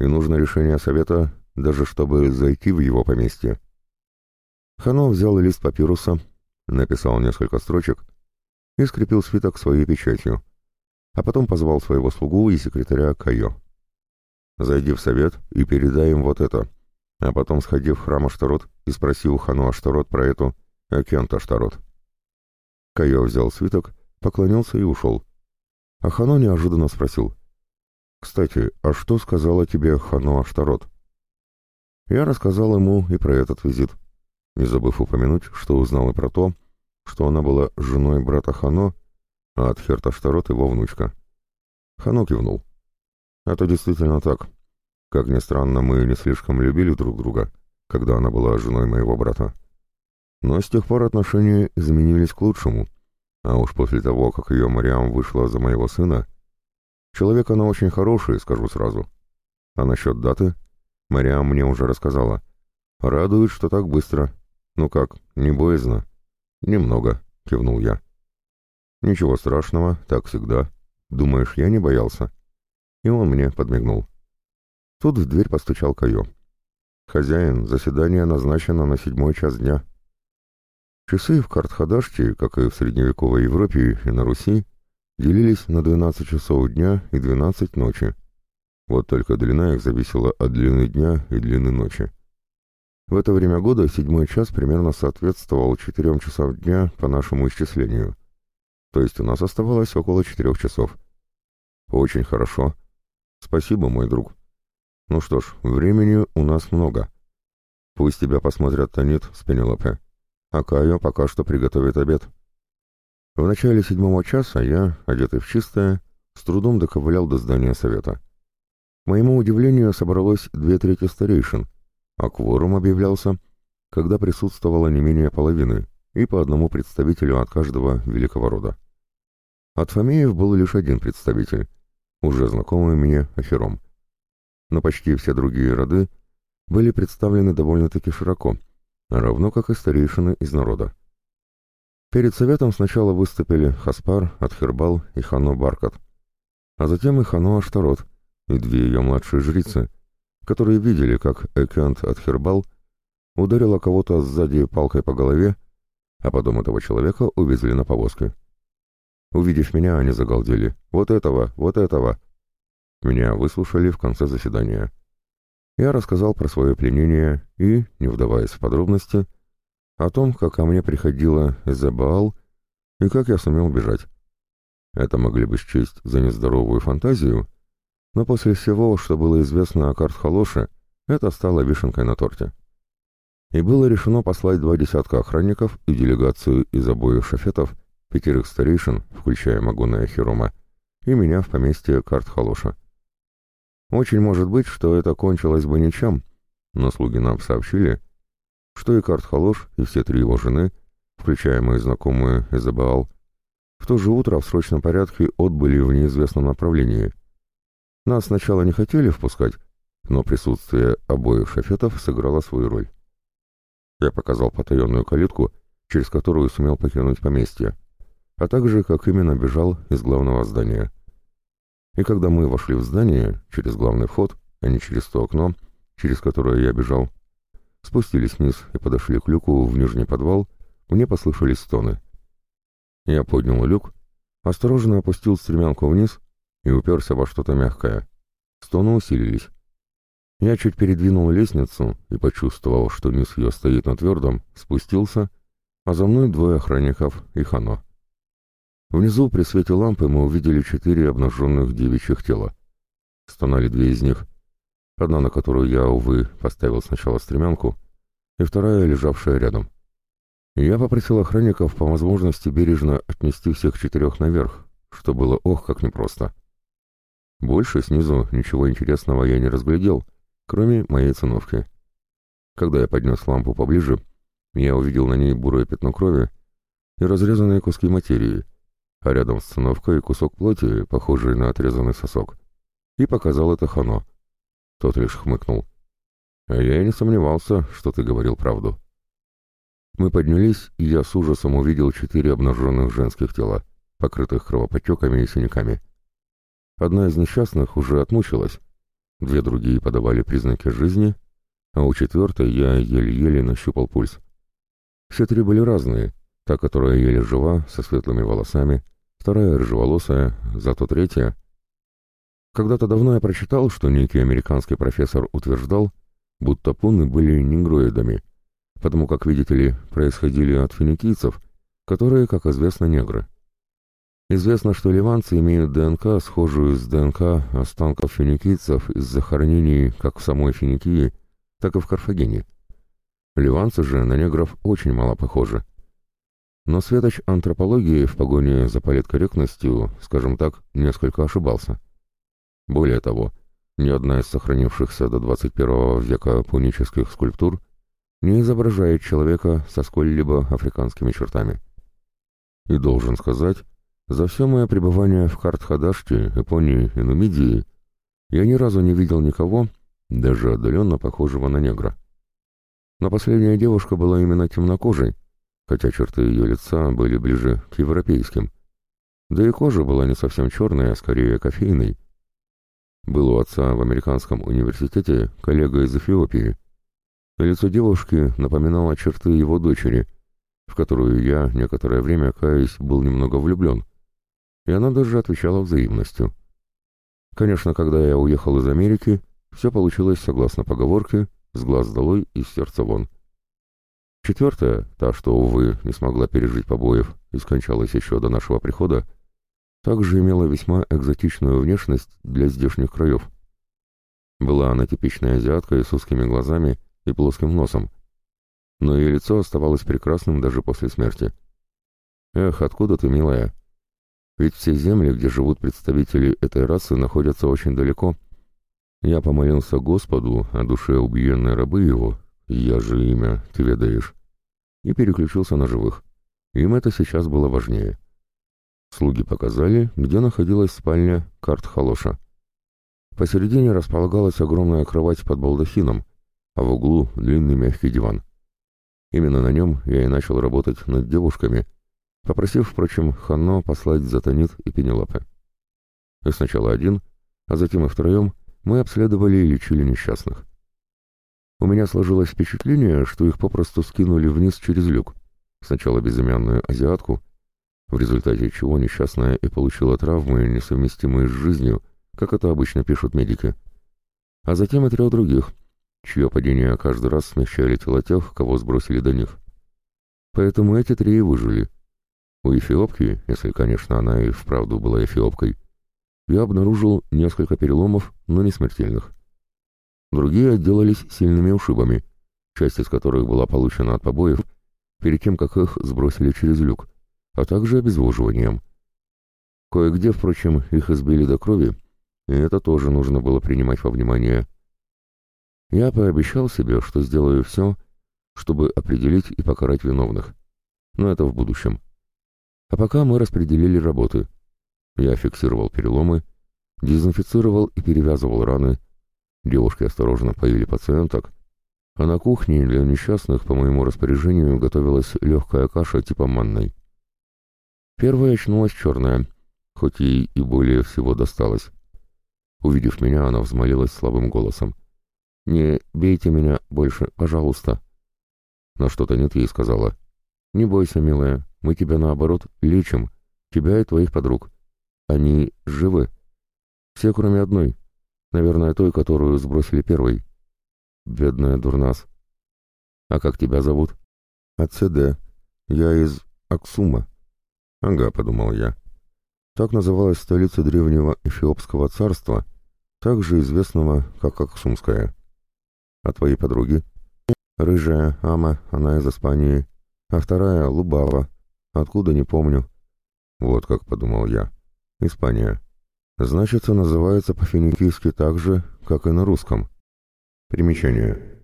и нужно решение совета даже чтобы зайти в его поместье. Хано взял лист папируса, написал несколько строчек и скрепил свиток своей печатью, а потом позвал своего слугу и секретаря Кайо. «Зайди в совет и передай им вот это», а потом сходи в храм Аштарот и спроси у Хану Аштарот про эту Акент Аштарот. Кайо взял свиток, поклонился и ушел. А Хано неожиданно спросил. «Кстати, а что сказала тебе Хану Аштарот?» Я рассказал ему и про этот визит, не забыв упомянуть, что узнал и про то, что она была женой брата Хано, а от Херташтарот его внучка. Хано кивнул. Это действительно так. Как ни странно, мы не слишком любили друг друга, когда она была женой моего брата. Но с тех пор отношения изменились к лучшему, а уж после того, как ее Мариам вышла за моего сына, человек она очень хороший, скажу сразу. А насчет даты — Мариам мне уже рассказала. Радует, что так быстро. Ну как, не боязно? Немного, кивнул я. Ничего страшного, так всегда. Думаешь, я не боялся? И он мне подмигнул. Тут в дверь постучал Кайо. «Хозяин, заседание назначено на седьмой час дня». Часы в Картхадаште, как и в средневековой Европе и на Руси, делились на 12 часов дня и 12 ночи. Вот только длина их зависела от длины дня и длины ночи. В это время года седьмой час примерно соответствовал четырем часам дня по нашему исчислению. То есть у нас оставалось около четырех часов. Очень хорошо. Спасибо, мой друг. Ну что ж, времени у нас много. Пусть тебя посмотрят Танит с Пенелопе. А Кайо пока что приготовит обед. В начале седьмого часа я, одетый в чистое, с трудом доковылял до здания совета. К моему удивлению, собралось две трети старейшин, а кворум объявлялся, когда присутствовало не менее половины, и по одному представителю от каждого великого рода. От Фомеев был лишь один представитель, уже знакомый мне Ахером. Но почти все другие роды были представлены довольно-таки широко, равно как и старейшины из народа. Перед советом сначала выступили Хаспар, Атхербал и Хано Баркат, а затем и Хано Аштарот и две ее младшие жрицы, которые видели, как Экант Атхербал ударила кого-то сзади палкой по голове, а потом этого человека увезли на повозке. Увидев меня, они загалдели. «Вот этого! Вот этого!» Меня выслушали в конце заседания. Я рассказал про свое пленение и, не вдаваясь в подробности, о том, как ко мне приходила Эзебаал и как я сумел бежать. Это могли бы счесть за нездоровую фантазию, но после всего, что было известно о Картхалоше, это стало вишенкой на торте. И было решено послать два десятка охранников и делегацию из обоих шафетов, пятерых старейшин, включая Магуна и Хирома, и меня в поместье Картхалоша. Очень может быть, что это кончилось бы ничем, но слуги нам сообщили, что и Картхалош, и все три его жены, включая мои знакомые Эзабаал, в то же утро в срочном порядке отбыли в неизвестном направлении. Нас сначала не хотели впускать, но присутствие обоих шафетов сыграло свою роль. Я показал потаенную калитку, через которую сумел покинуть поместье, а также как именно бежал из главного здания. И когда мы вошли в здание, через главный вход, а не через то окно, через которое я бежал, спустились вниз и подошли к люку в нижний подвал, мне послышались стоны. Я поднял люк, осторожно опустил стремянку вниз и уперся во что-то мягкое. Стоны усилились. Я чуть передвинул лестницу и, почувствовал, что низ ее стоит на твердом, спустился, а за мной двое охранников и Хано. Внизу при свете лампы мы увидели четыре обнаженных девичьих тела. Стонали две из них, одна на которую я, увы, поставил сначала стремянку, и вторая, лежавшая рядом. Я попросил охранников по возможности бережно отнести всех четырех наверх, что было ох, как непросто. Больше снизу ничего интересного я не разглядел, кроме моей циновки. Когда я поднес лампу поближе, я увидел на ней бурое пятно крови и разрезанные куски материи, а рядом с циновкой кусок плоти, похожий на отрезанный сосок, и показал это Хано. Тот лишь хмыкнул. А я и не сомневался, что ты говорил правду. Мы поднялись, и я с ужасом увидел четыре обнаженных женских тела, покрытых кровопотеками и синяками. Одна из несчастных уже отмучилась, две другие подавали признаки жизни, а у четвертой я еле-еле нащупал пульс. Все три были разные, та, которая еле жива, со светлыми волосами, вторая рыжеволосая, зато третья... Когда-то давно я прочитал, что некий американский профессор утверждал, будто пуны были негроидами, потому как, видите ли, происходили от финикийцев, которые, как известно, негры. Известно, что ливанцы имеют ДНК, схожую с ДНК останков финикийцев из захоронений как в самой Финикии, так и в Карфагене. Ливанцы же на негров очень мало похожи. Но светоч антропологии в погоне за политкорректностью, скажем так, несколько ошибался. Более того, ни одна из сохранившихся до 21 века пунических скульптур не изображает человека со сколь-либо африканскими чертами. И должен сказать, за все мое пребывание в Картхадаште, Японии и Нумидии я ни разу не видел никого, даже отдаленно похожего на негра. Но последняя девушка была именно темнокожей, хотя черты ее лица были ближе к европейским. Да и кожа была не совсем черная, а скорее кофейной. Был у отца в американском университете коллега из Эфиопии. Лицо девушки напоминало черты его дочери, в которую я некоторое время, каюсь, был немного влюблен. И она даже отвечала взаимностью. Конечно, когда я уехал из Америки, все получилось согласно поговорке «с глаз долой и с сердца вон». Четвертая, та, что, увы, не смогла пережить побоев и скончалась еще до нашего прихода, также имела весьма экзотичную внешность для здешних краев. Была она типичной азиаткой с узкими глазами и плоским носом, но ее лицо оставалось прекрасным даже после смерти. Эх, откуда ты, милая? Ведь все земли, где живут представители этой расы, находятся очень далеко. Я помолился Господу о душе убиенной рабы его, я же имя, ты ведаешь, и переключился на живых. Им это сейчас было важнее. Слуги показали, где находилась спальня карт Халоша. Посередине располагалась огромная кровать под балдахином, а в углу длинный мягкий диван. Именно на нем я и начал работать над девушками, попросив, впрочем, Ханно послать за Танит и Пенелопе. И сначала один, а затем и втроем мы обследовали и лечили несчастных. У меня сложилось впечатление, что их попросту скинули вниз через люк. Сначала безымянную азиатку, в результате чего несчастная и получила травмы, несовместимые с жизнью, как это обычно пишут медики. А затем и трех других, чье падение каждый раз смещали тела тех, кого сбросили до них. Поэтому эти три и выжили. У эфиопки, если, конечно, она и вправду была эфиопкой, я обнаружил несколько переломов, но не смертельных. Другие отделались сильными ушибами, часть из которых была получена от побоев, перед тем, как их сбросили через люк, а также обезвоживанием. Кое-где, впрочем, их избили до крови, и это тоже нужно было принимать во внимание. Я пообещал себе, что сделаю все, чтобы определить и покарать виновных. Но это в будущем. А пока мы распределили работы. Я фиксировал переломы, дезинфицировал и перевязывал раны. Девушки осторожно поили пациенток, а на кухне для несчастных по моему распоряжению готовилась легкая каша типа манной. Первая очнулась черная, хоть ей и более всего досталось. Увидев меня, она взмолилась слабым голосом. «Не бейте меня больше, пожалуйста». На что-то нет ей сказала. «Не бойся, милая, мы тебя, наоборот, лечим, тебя и твоих подруг. Они живы. Все, кроме одной. Наверное, той, которую сбросили первой. Бедная Дурнас. А как тебя зовут? АЦД. Я из Аксума. Ага, подумал я. Так называлась столица древнего Эфиопского царства, также известного как Аксумская. А твои подруги? Рыжая, Ама, она из Испании. А вторая — Лубава. Откуда, не помню. Вот как подумал я. Испания. Значится, называется по-финикийски так же, как и на русском. Примечание.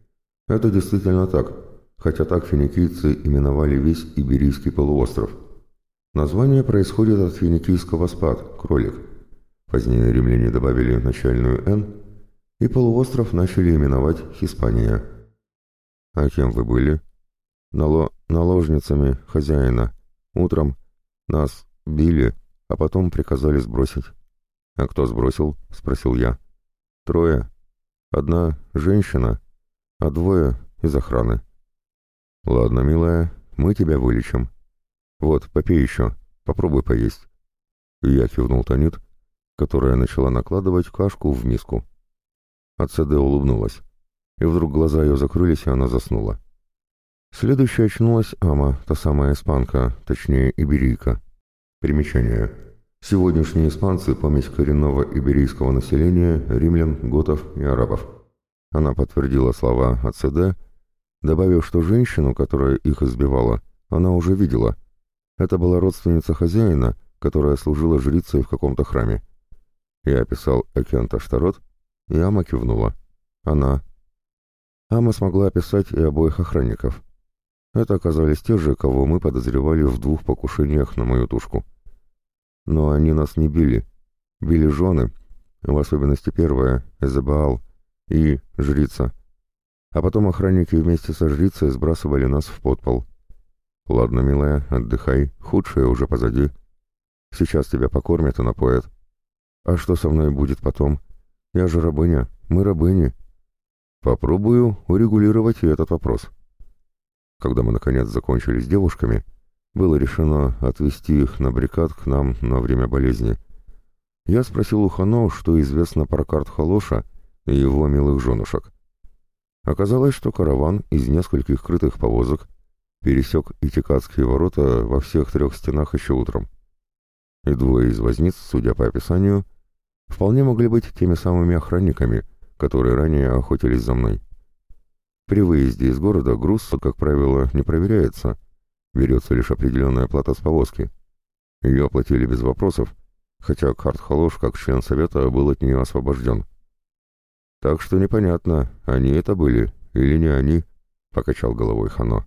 Это действительно так, хотя так финикийцы именовали весь Иберийский полуостров. Название происходит от финикийского спад, кролик. Позднее римляне добавили начальную «н», и полуостров начали именовать Хиспания. А кем вы были? Нало... Наложницами хозяина. Утром нас били, а потом приказали сбросить. «А кто сбросил?» — спросил я. «Трое. Одна женщина, а двое из охраны. Ладно, милая, мы тебя вылечим. Вот, попей еще, попробуй поесть. я кивнул Танит, которая начала накладывать кашку в миску. Ацеде улыбнулась, и вдруг глаза ее закрылись, и она заснула. Следующая очнулась Ама, та самая испанка, точнее иберийка. Примечание. Сегодняшние испанцы – помесь коренного иберийского населения, римлян, готов и арабов. Она подтвердила слова АЦД, добавив, что женщину, которая их избивала, она уже видела. Это была родственница хозяина, которая служила жрицей в каком-то храме. Я описал Экента Штарот, и Ама кивнула. Она. Ама смогла описать и обоих охранников. Это оказались те же, кого мы подозревали в двух покушениях на мою тушку. Но они нас не били. Били жены, в особенности первая, Эзебаал, и жрица. А потом охранники вместе со жрицей сбрасывали нас в подпол. Ладно, милая, отдыхай, худшее уже позади. Сейчас тебя покормят и напоят. А что со мной будет потом? Я же рабыня, мы рабыни. Попробую урегулировать и этот вопрос. Когда мы, наконец, закончили с девушками, было решено отвезти их на брикад к нам на время болезни. Я спросил у Хано, что известно про карт Халоша и его милых женушек. Оказалось, что караван из нескольких крытых повозок пересек Итикатские ворота во всех трех стенах еще утром. И двое из возниц, судя по описанию, вполне могли быть теми самыми охранниками, которые ранее охотились за мной. При выезде из города груз, как правило, не проверяется, берется лишь определенная плата с повозки. Ее оплатили без вопросов, хотя Карт Халош, как член совета, был от нее освобожден. «Так что непонятно, они это были или не они», — покачал головой Хано.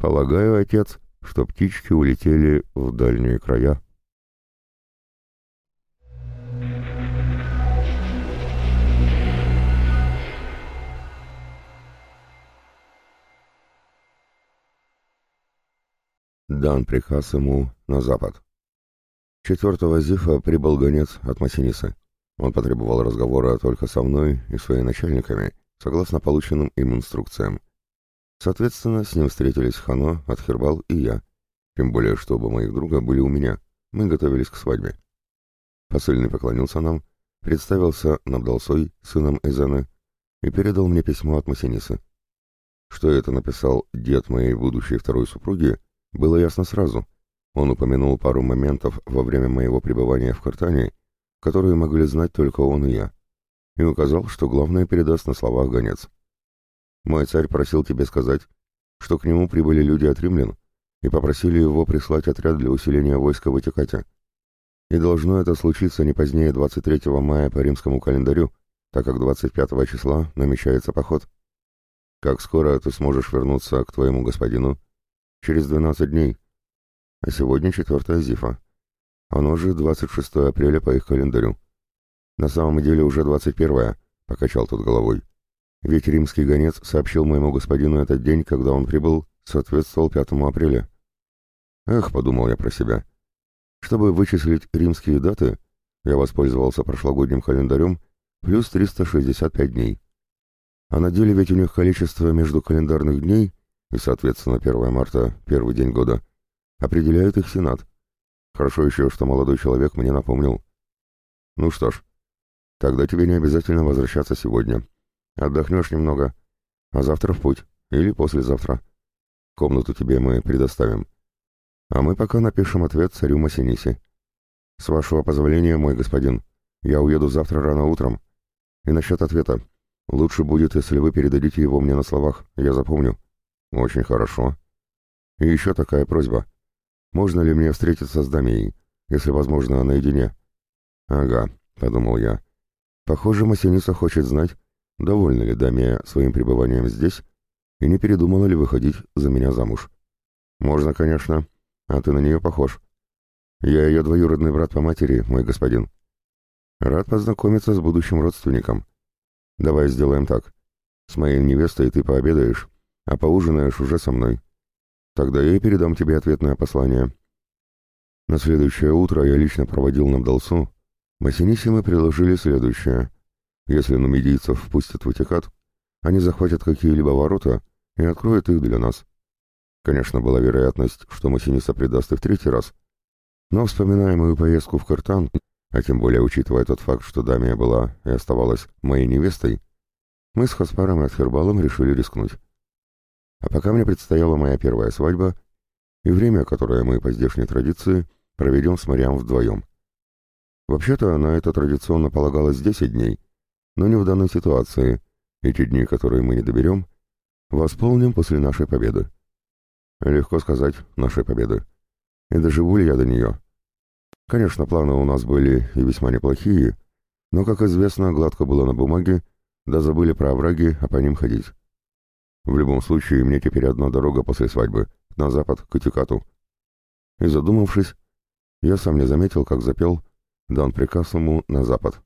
«Полагаю, отец, что птички улетели в дальние края». Дан приказ ему на запад. Четвертого Зифа прибыл гонец от Масиниса. Он потребовал разговора только со мной и своими начальниками, согласно полученным им инструкциям. Соответственно, с ним встретились Хано, Атхербал и я. Тем более, что оба моих друга были у меня. Мы готовились к свадьбе. Посыльный поклонился нам, представился Набдалсой, сыном Эзена, и передал мне письмо от Масиниса. Что это написал дед моей будущей второй супруги, было ясно сразу. Он упомянул пару моментов во время моего пребывания в Картане, которые могли знать только он и я, и указал, что главное передаст на словах гонец. «Мой царь просил тебе сказать, что к нему прибыли люди от римлян и попросили его прислать отряд для усиления войска в Этикате. И должно это случиться не позднее 23 мая по римскому календарю, так как 25 числа намечается поход. Как скоро ты сможешь вернуться к твоему господину? Через 12 дней. А сегодня 4 Зифа. Оно же 26 апреля по их календарю. На самом деле уже 21 покачал тот головой. Ведь римский гонец сообщил моему господину этот день, когда он прибыл, соответствовал 5 апреля. Эх, подумал я про себя. Чтобы вычислить римские даты, я воспользовался прошлогодним календарем плюс 365 дней. А на деле ведь у них количество между календарных дней и, соответственно, 1 марта, первый день года, определяет их Сенат. Хорошо еще, что молодой человек мне напомнил. Ну что ж, тогда тебе не обязательно возвращаться сегодня. Отдохнешь немного, а завтра в путь, или послезавтра. Комнату тебе мы предоставим. А мы пока напишем ответ царю Масиниси. С вашего позволения, мой господин, я уеду завтра рано утром. И насчет ответа. Лучше будет, если вы передадите его мне на словах, я запомню. Очень хорошо. И еще такая просьба. Можно ли мне встретиться с Дамией, если возможно, наедине? Ага, подумал я. Похоже, Масиниса хочет знать, довольна ли Дамия своим пребыванием здесь и не передумала ли выходить за меня замуж. Можно, конечно, а ты на нее похож. Я ее двоюродный брат по матери, мой господин. Рад познакомиться с будущим родственником. Давай сделаем так. С моей невестой ты пообедаешь, а поужинаешь уже со мной. Тогда я и передам тебе ответное послание. На следующее утро я лично проводил Набдалсу. Массинисимы приложили следующее. Если нумидийцев впустят в Этикат, они захватят какие-либо ворота и откроют их для нас. Конечно, была вероятность, что Массиниса предаст их третий раз. Но, вспоминая мою поездку в Картан, а тем более учитывая тот факт, что Дамия была и оставалась моей невестой, мы с Хаспаром и Атхербалом решили рискнуть. А пока мне предстояла моя первая свадьба и время, которое мы по здешней традиции проведем с морям вдвоем. Вообще-то на это традиционно полагалось 10 дней, но не в данной ситуации. Эти дни, которые мы не доберем, восполним после нашей победы. Легко сказать, нашей победы. И доживу ли я до нее? Конечно, планы у нас были и весьма неплохие, но, как известно, гладко было на бумаге, да забыли про овраги, а по ним ходить. В любом случае, мне теперь одна дорога после свадьбы, на запад, к Этикату. И задумавшись, я сам не заметил, как запел, дан приказ ему на запад.